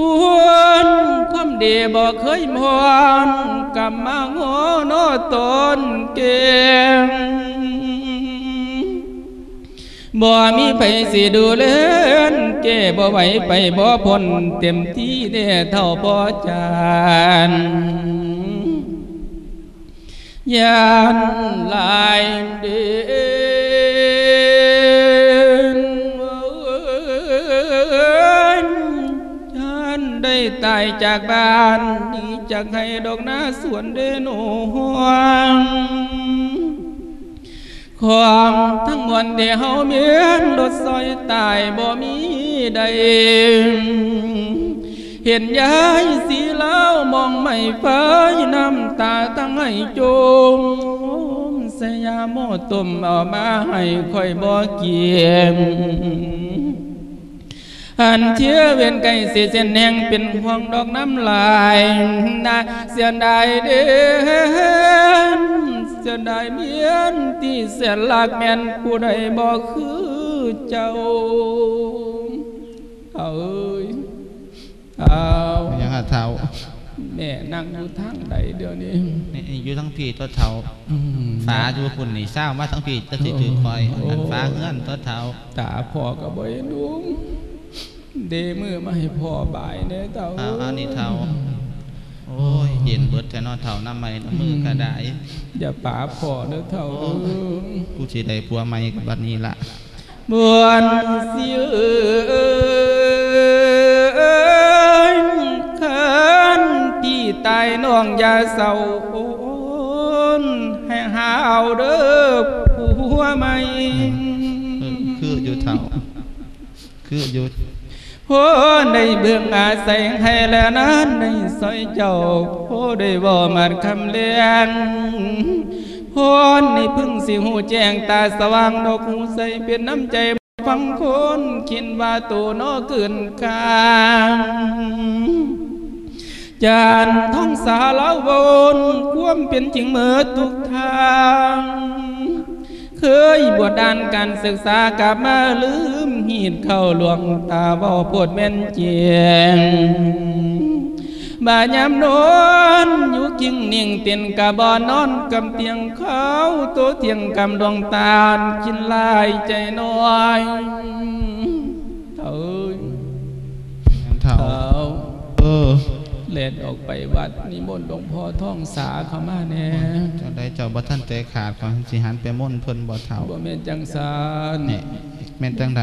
วรความดีบ่เคยมอนกำมาโง่โนตนเก่ง บ่มีไผสิดูเล่นเก้บ่ไหวไปบ่พ้นเต็มที่เด้เท่าบ่จานยานลายเดินฉันได้ตายจากบ้านนีจากให้ดอกนาสวนเดนห่วง ความทั้งมวลเดียวเมียนดดซอยตายบ่มีใด เห็นยายสีเล้ามองไม่ฟ้ายน้ำตาตั้งให้จมสยามโมตุ่มเอามาให้คอยบ่เกียม อันเชื่อเวียนไก่สีเส้นแห่งเป็นห่วงดอกน้ำลายนาเสียดายเด้อเสียดายเมียนที่เสียหลักแม่นผู้ใดบ่คือเจ้าเอาเอ้ยเอายังหาเท้าแม่นั่งอยู่ทางใดเดี๋ยวนี้นี่อยู่ทั้งพี่ตัวเท้าฟ้าอยู่ปุ่นนี่เศร้ามาทั้งพี่ตะสิถือคอยอันฟ้าเงื่อนตัวเท้าตาพ่อก็บ่เห็นดุง เดมือมาให้พ่อบ่ายเด้อเต่าเอาเอานี่เท้าโอ้ยเย็นเบิดแทนอนเท้าน้ำไม่น้ำมือกระไดอย่าป่าพ่อเด้อเท่าเด้อกูสิได้ผัวใหม่กับบัดนี้ละบวนสิเอ้ยขันพี่ตายน้องอย่าเศร้าโอนให้หาเอาเด้อผัวใหม่เออคืออยู่เท้าคืออยู่ โอ้ในเบื้องอาศัยให้แล้วนั้นในซอยเจ้าโอ้ได้บ่มันคำเลี้ยงโอ้ในพึ่งสิหูแจ้งตาสว่างดอกหูใสเป็นน้ำใจฟังคนคิดว่าตัวนอเกินกลางจานท้องสาลาวบนความเป็นจริงเมื่อทุกทาง เคยบวชด้านการศึกษากลับมาลืม หีดเข้าหลวงตาบ่ปวดแม่นเจียงบาดยามนอนอยู่กิ่งนิ่งเตียนกะบอนอนกำเตียงเขาตัวเตียงกำดวงตาลกินลายใจน้อย เล่นออกไปวัดนิมนต์หลวงพ่อท่องสาเข้ามาแน่เจ้าได้เจ้าบ่ท่านใจขาดของสิหันไปม่นเพิ่นบ่เท้าบ่แม่นจังสารนี่แม่นจังได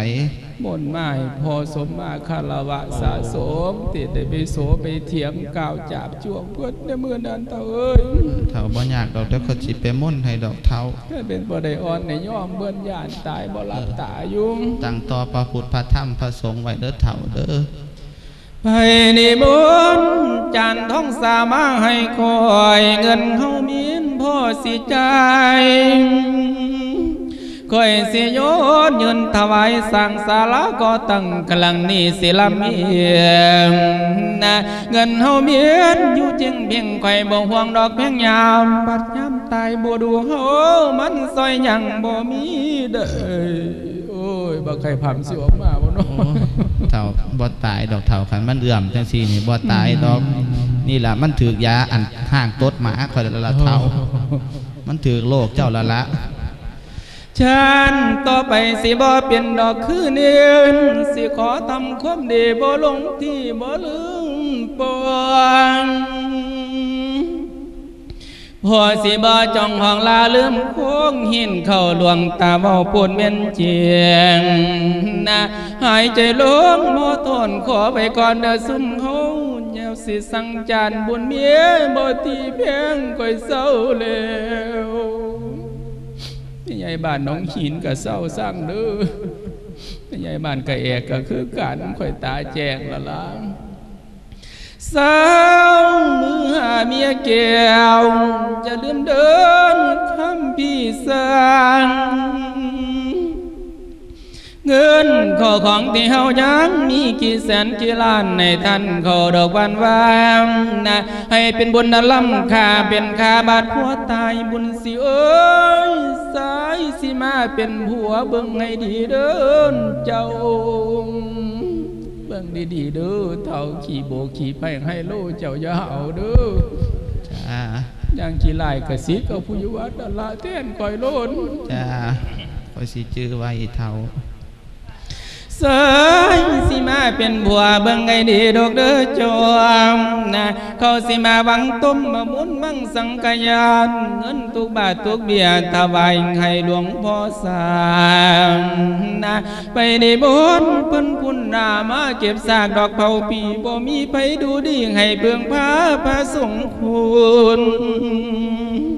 มนต์ไม้พอสมมาคารวะสะสมติดได้ไปโสไปเถียงกล่าวจาบจวงเพื่อนในมือนั้นเต่าเอ้ยเท้าบ่ยากดอกเดี๋ยวเขาสิไปม่นให้ดอกเท้าถ้าเป็นบ่ได้อ่อนในย่อมเบิ่นย่านตายบ่หลับตาอยู่ตั้งต่อพระพุทธพระธรรมพระสงฆ์ไว้เด้อเถ่าเด้อ ไปนิมนต์จานท้องสามาให้คอยเงินเฮามีนพ่อสิจ่ายคอยสิโยนยืนถวายสั่งศาลาก็ตั้งกลังนี้สิลำเอียงนะเงินเฮาเมียนอยู่จริงเพียงคอยบ่ห่วงดอกเพียงยามบัดยามตายบ่ดูเฮามันซอยหยังบ่มีเด้อ บ่ใครพามสิออกมาบ่เนาะเถ่าบ่ตายดอกเถ่าขันมันเอื่อมจังซี่นี่บ่ตายดอกนี่ล่ะมันถือกยาอันห้างตดหมาคอยละละเถ่ามันถือกโลกเจ้าละละฉันต่อไปสิบ่เป็นดอกคือเนียนสิขอทำความดีบ่ลงที่บ่ลืมปวง พอสิบ่จ้องห้องลาลืมโค้งหินเข้าหลวงตาเว้าพูดเม่นเจียงนะหายใจลงโมทนขอไปก่อนเดอซุ่มเฮาแนวสิสังจานบุญเมียบ่ที่เพียงค่อยเศร้าแล้วพี่ใหญ่บ้านน้องหินก็เศร้าสร้างเด้อพี่ใหญ่บ้านกะเอกก็คือการข่อยตาแจงละล่ะสาวมือหาเมียแก้ จะลืมเดินคำพี่สร้างเงินขอของที่เฮายังมีกี่แสนกี่ล้านในท่านขอดอกวันวามนะให้เป็นบุญนลำค่าเป็นค่าบาทผัวตายบุญสิเอ้ยสายสิมาเป็นผัวเบิ่งให้ดีเดินเจ้าเบิ่งดีๆเด้อเท่าขี่โบขี่ไปให้โลเจ้าอย่าเอาเด้อจ้า อย่างขี่ลายกระสีกับผู้อยู่วัดละเต้นก่อยโลนจ้าคอยสิจื้อไว้เท่า เสยสิมาเป็นผัวเบิ่งไงดีดอกเด้อจวมนะเขาสิมาวังตุ้มมาหมุนมังสังกยานเงินทุกบาททุกเบียถวายให้หลวงพ่อสางนะไปในบนเพิ่นพุ่นนามาเก็บซากดอกเผาปีบ่มีไผดูดีให้เบิ่งพาพระสงฆ์คุณ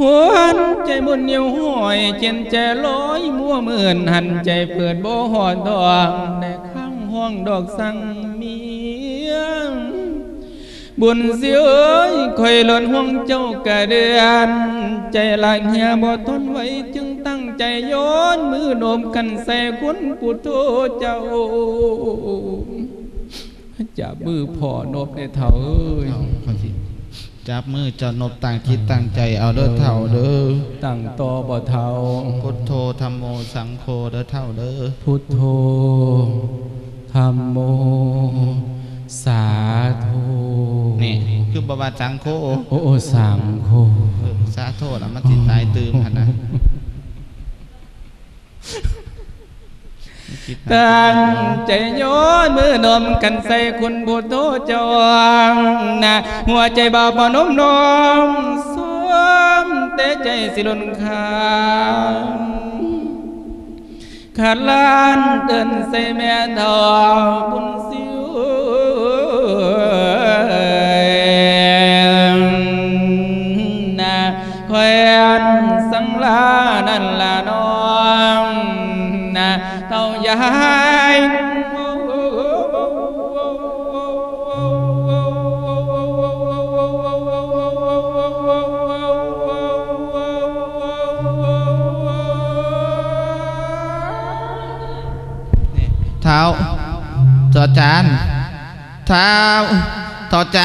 หวนใจมุนเหนียวห้อยเจนใจลอยมัวเหมือนหันใจเปิดโบหอดดองในข้างห้องดอกสังเมียงบุญเสียเอ้ยคอยหล่นห่วงเจ้ากะเดือน ใจลายเหียบ่ทนไว้จึงตั้งใจใจโยนมือโนมกันใส่คุณปุถุเจ้าจับมือพ่อนบในเถาเอ้ยเอาเขาสิ จับมือเจานบต่างคิดต่างใจเอาเด้อเท่าเด้อตั้งต่อบ่เท่าพุทโธธรรมโมสังโฆเด้อเท่าเด้อพุทโธธรรมโม สาธุนี่คือบาวาสังโฆโอ้โอสังโฆเออสาโทษแล้วมันสิตายตื่มหั่นนะคิดหา ตั้งใจโยนมือนมกันใส่คุณบุตรจองนะหัวใจเบาปนมนมสวมแต่ใจสิลุนคางขาดล้านเดินใส่แม่ทองบุญสิว เต้ายายนี่เท้าจอจานเท้าต่อจ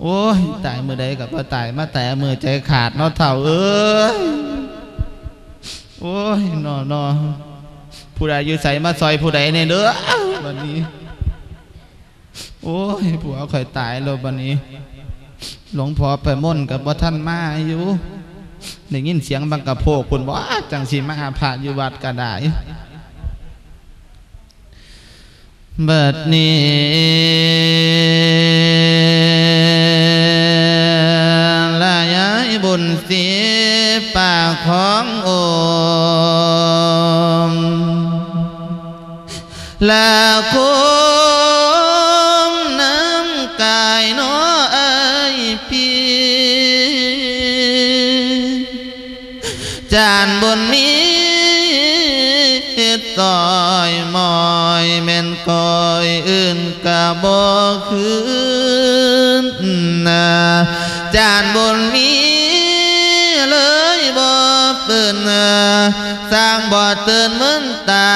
โอ้ยตายมือใดกับว่าตายมาแต่มือใจขาดนาะเท่าเอ้ยโอ้ยนอนอผู้ใดอยู่ใส่มาซอยผู้ใดเนี่ยเด้อบัดนี้ โอ้ยผัวข่อยตายแล้วบัดนี้ หลวงพ่อไปม่นกับว่าท่านมาอยู่ได้ยินเสียงบังกะโพกคุณว่าจังสีมาพระอยู่วัดก็ไดเบิดนี้ายบุญสีปากขององค์และคุมน้ำกายน้อยพีจานบนนี้ต่อยมอยแม่นคอยอื่นกะบ่คืนนาจานบนนี้ สร้างบ่เตือนมือนตา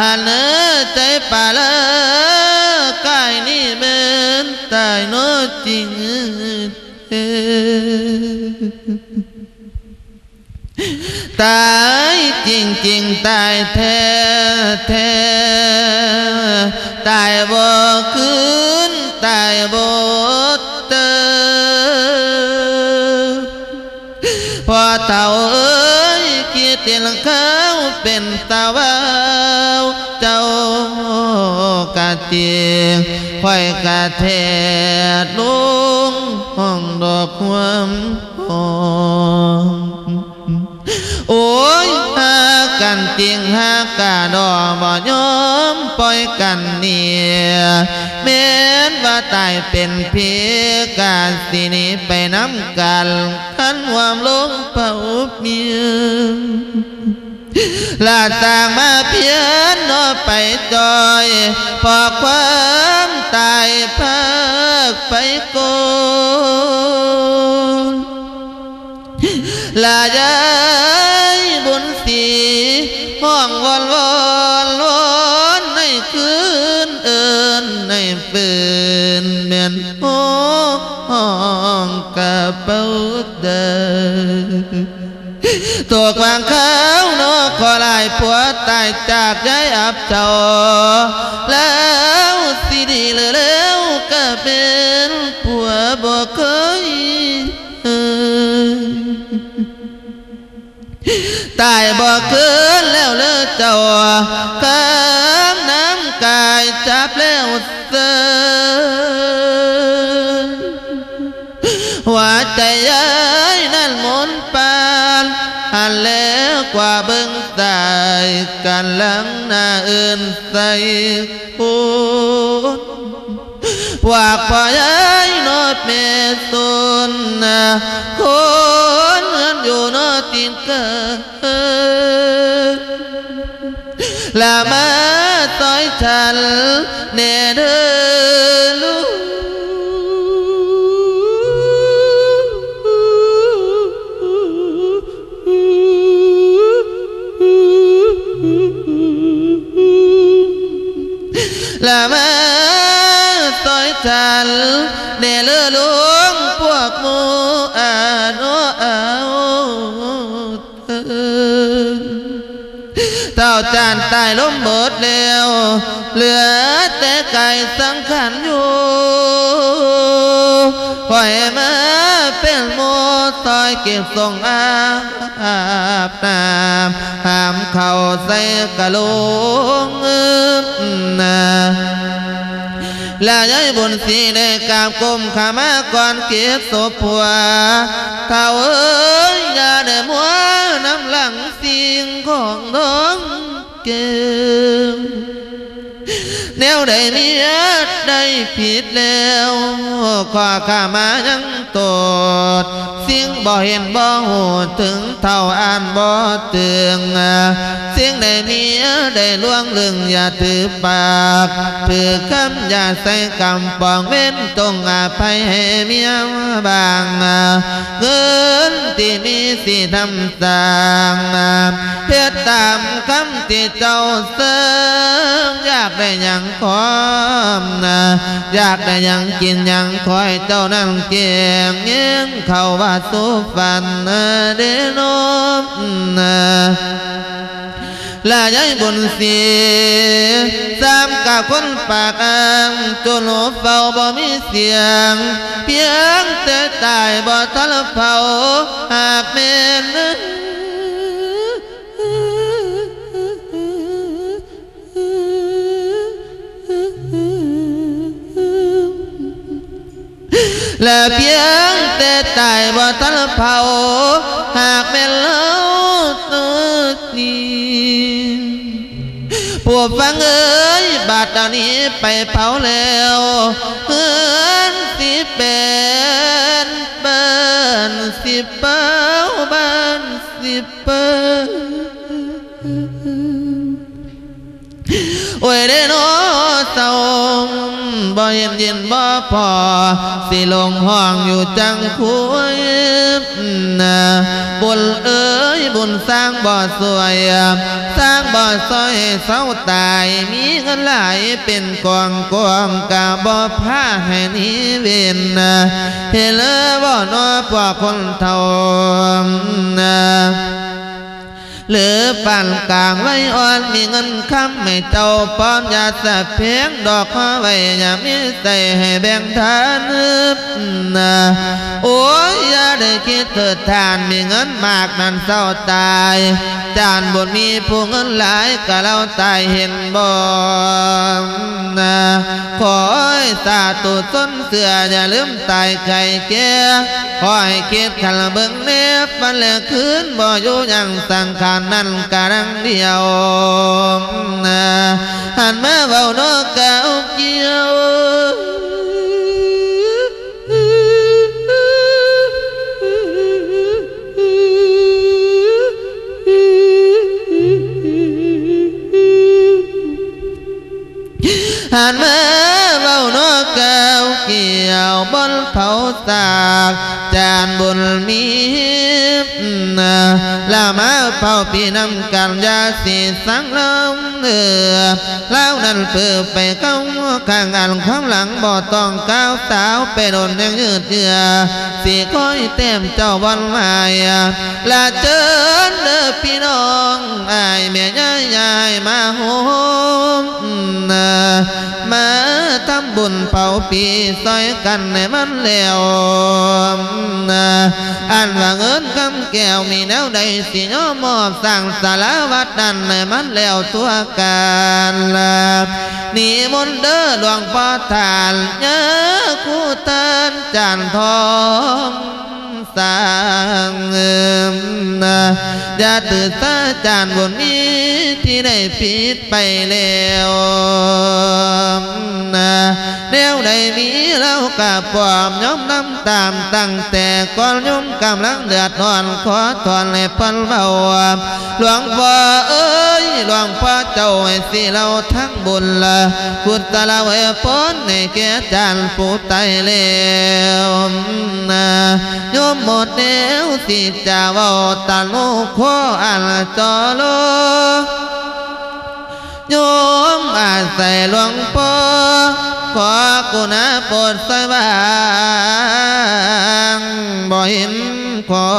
หันเนื้อใจป่าเละกายนี่เมือนตายโนจริงตายจริงจริงตายแท้แท้ตายบ่คืนตายบ่เติมพอเท่า ตียนเขาเป็นตาวาวเจ้ากะเตียงคอยกะแทดลุงห้องดอกความหอมโอ้ยหากันจริงหากาดอบ่ยอมปล่อยกันเนี่ย แม้นว่าตายเป็นเพียกาสินีไปน้ำกันขันความลงเป่าเมียลาต่างมาเพียนนอไปจอย พอความตายพักไปโกนลายายบุญสีห้องวนวอนวอน เดินตัวกลางเขานอขอลายผัวตายจากยายอับเจ้าแล้วสิดีเลยแล้วก็เป็นผัวบ่เคยตายบ่คืนแล้วเลอเจ้าข้ามน้ำกายจับแล้วเสือหัวใจยา กว่าเบิ่งตายกันหลังหน้าอื่นใส่คูนว่าพอยายนอดเมตุนนะคนเงินอยู่นอตินเกิดละมาต่อยฉันเนเดอลู ละมาต้อยฉันเดลือลวงพวกหมูอาโนอาเถินเท่าจานตายล้มเบิดเดียวเหลือแต่ไก่สังขันอยู่ เก็บส่งอาบน้ำหามเข่าใส่กะโหลงนาและยายบุญสีได้กราบกรมขามาก่อนเก็บศพผัวเท่าเอ้ยอย่าได้มัวน้ำหลังสิ่งของน้องเก็บ แนวใดเมียได้ผิดแล้วขอข้ามายังโตดสิ่งบ่เห็นบ่หูถึงเท่าอ่านบ่เตืองสิ่งใดเมียได้ล่วงลึงอย่าถือปากถือคำอย่าใส่กำปองเว้นตรงอาภัยให้เมียบางเงินที่มีสิทำสร้างเพื่อตามคำที่เจ้าเสริงอยากได้ยังขอมนะอยากได้ยังกินยังคอยเจ้านั่งเกียงเงี้ยงเข้าว่าสุฟันเดโนมนะลายายบุญสีสามกับคนปากอ่างจนหัวเฝ้าบ่มีเสียง เพียงแต่ตายบ่ทันเผาหากแม่น และเพียงแต่ตายบ่ทันเผาหากแม่นเล่าตัวนี้พวกฟังเอ้ยบาดตอนนี้ไปเผาแล้วเพื่อนสิเป็นบ้านสิเป้าบ้านสิเป้าโอ้ยเดโนเศร้า บ่เย็นเย็นบ่พอสิลงห้องอยู่จังคุยนะบุญเอ้ยบุญสร้างบ่อสวย สร้างบ่อซอยเศร้าตาย มีเงินหลายเป็นกองกองกะบ่ผ้าให้นี้เวนนะเฮเลอบ่นอพวกคนเท่านะ หรือปั่นกลางไว้อ่อนมีเงินคำไม่เจ้าป้อนยาสะเพียงดอกข้อไว้อย่ามีใส่ให้แบ่งทานนะโอ้ยอย่าได้คิดเถิดทานมีเงินมากนั้นเศร้าตายจานบนมีผู้เงินหลายก็เราตายเห็นบ่นะขอให้สาตุต้นเสืออย่าลืมตายไก่แก่ขอให้คิดขันเบิ่งเนบมันเหลือคืนบ่อยู่ยังสังขารนั่นกะรังเดียวนะหัาเนกเก่าเกวเกี่ยวบนเผาสากจานบุญมีนะลามาเผาปีน้ำกันยาสีสังลมเนือแล้วนั่นเพื่อไปเข้าข้างอันความหลังบ่ต้องก้าวสาวไปโดนยังยืดเยือสีก้อยเต็มเจ้าบอลมายลาเจิญเด้อพี่น้องอายแม่ยายยายมาโฮมนมาทำบุญเผาปีซอยกันในมันแล้วอันว่าเงินคำแก้วมีแนวใดสิโยมมอบสั่งสารวัดนั้นในมันแล้วตัวการนี่มนเด้อหลวงพ่อทานเนื้อคู่เตันจานทองสางอย่าตื่นสาจานบนนี้ที่ได้ผิดไปแล้ว แนวใดมีเรากับปอมย้อมน้ำตามตั้งแต่ก่อนย้อมกำลังเดือดร้อนขอถอนให้พันเบาหลวงพ่อเอ้ยหลวงพ่อเจ้าให้สิเราทั้งบุญละพุทธละเวพนในแก่จานผู้ไตแล้วนะโยมหมดแนวสิจะเว้าตาลูกขออันจอโล โยมอาศัยหลวงพ่อขอกุณาโปรดสว่างบ่เห็นขอ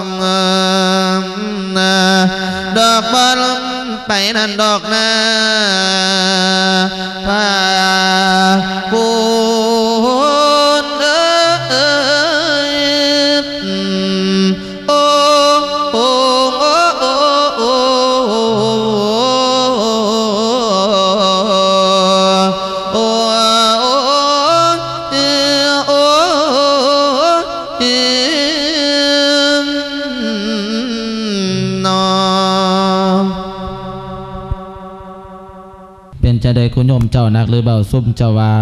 งดอกบอลไปนั่นดอกนาพาคุ เป็นจะได้คุณโยมเจ้านักหรือเบาซุ่มเจ้าว่า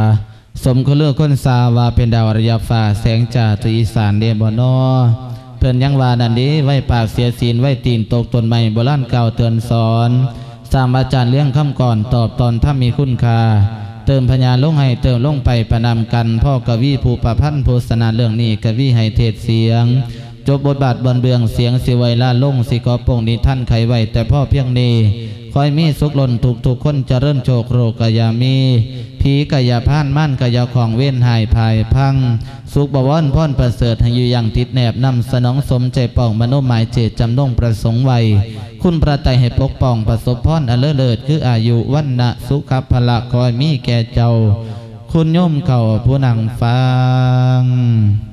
สมเขาเลือกคนซาว่าเป็นดาวอรยฟ้าแสงจ่าตุอีสานเดบอนอเพิ่อนยังว่านันดีไว้ปากเสียศีลไว้ตีนตกตนใหม่โบราณเก่าเตือนสอนสามอาจารย์เลี้ยงคำก่อนตอบตอนถ้ามีคุณค่าเติมพญาลงให้เติมลงไปประนำกัน พ่อกวีภูประพันธ์โพสนาเรื่องนี้กวีให้เทศเสียง จบบทบาทบนเบืองเสียงสิไวล่าลงสิกอปงนี้ท่านไขไว้แต่พ่อเพียงนี้ คอยมีสุขลนถูกทุกคนเจะเริ่มโชคโรกายามีผีกายาพานม่านกายาของเว้นหายภายพัง สุขบวรพ่อนประเสริฐให้อยู่อย่างติดแนบนำสนองสมใจป่องมโนหมายเจตจำนงประสงค์ไวคุณประไตให้ปกป้องประสบพรอเลอเลิศคืออายุวันนะสุขพละคอยมีแก่เจ้า คุณโยมเก่าผู้นังฟัง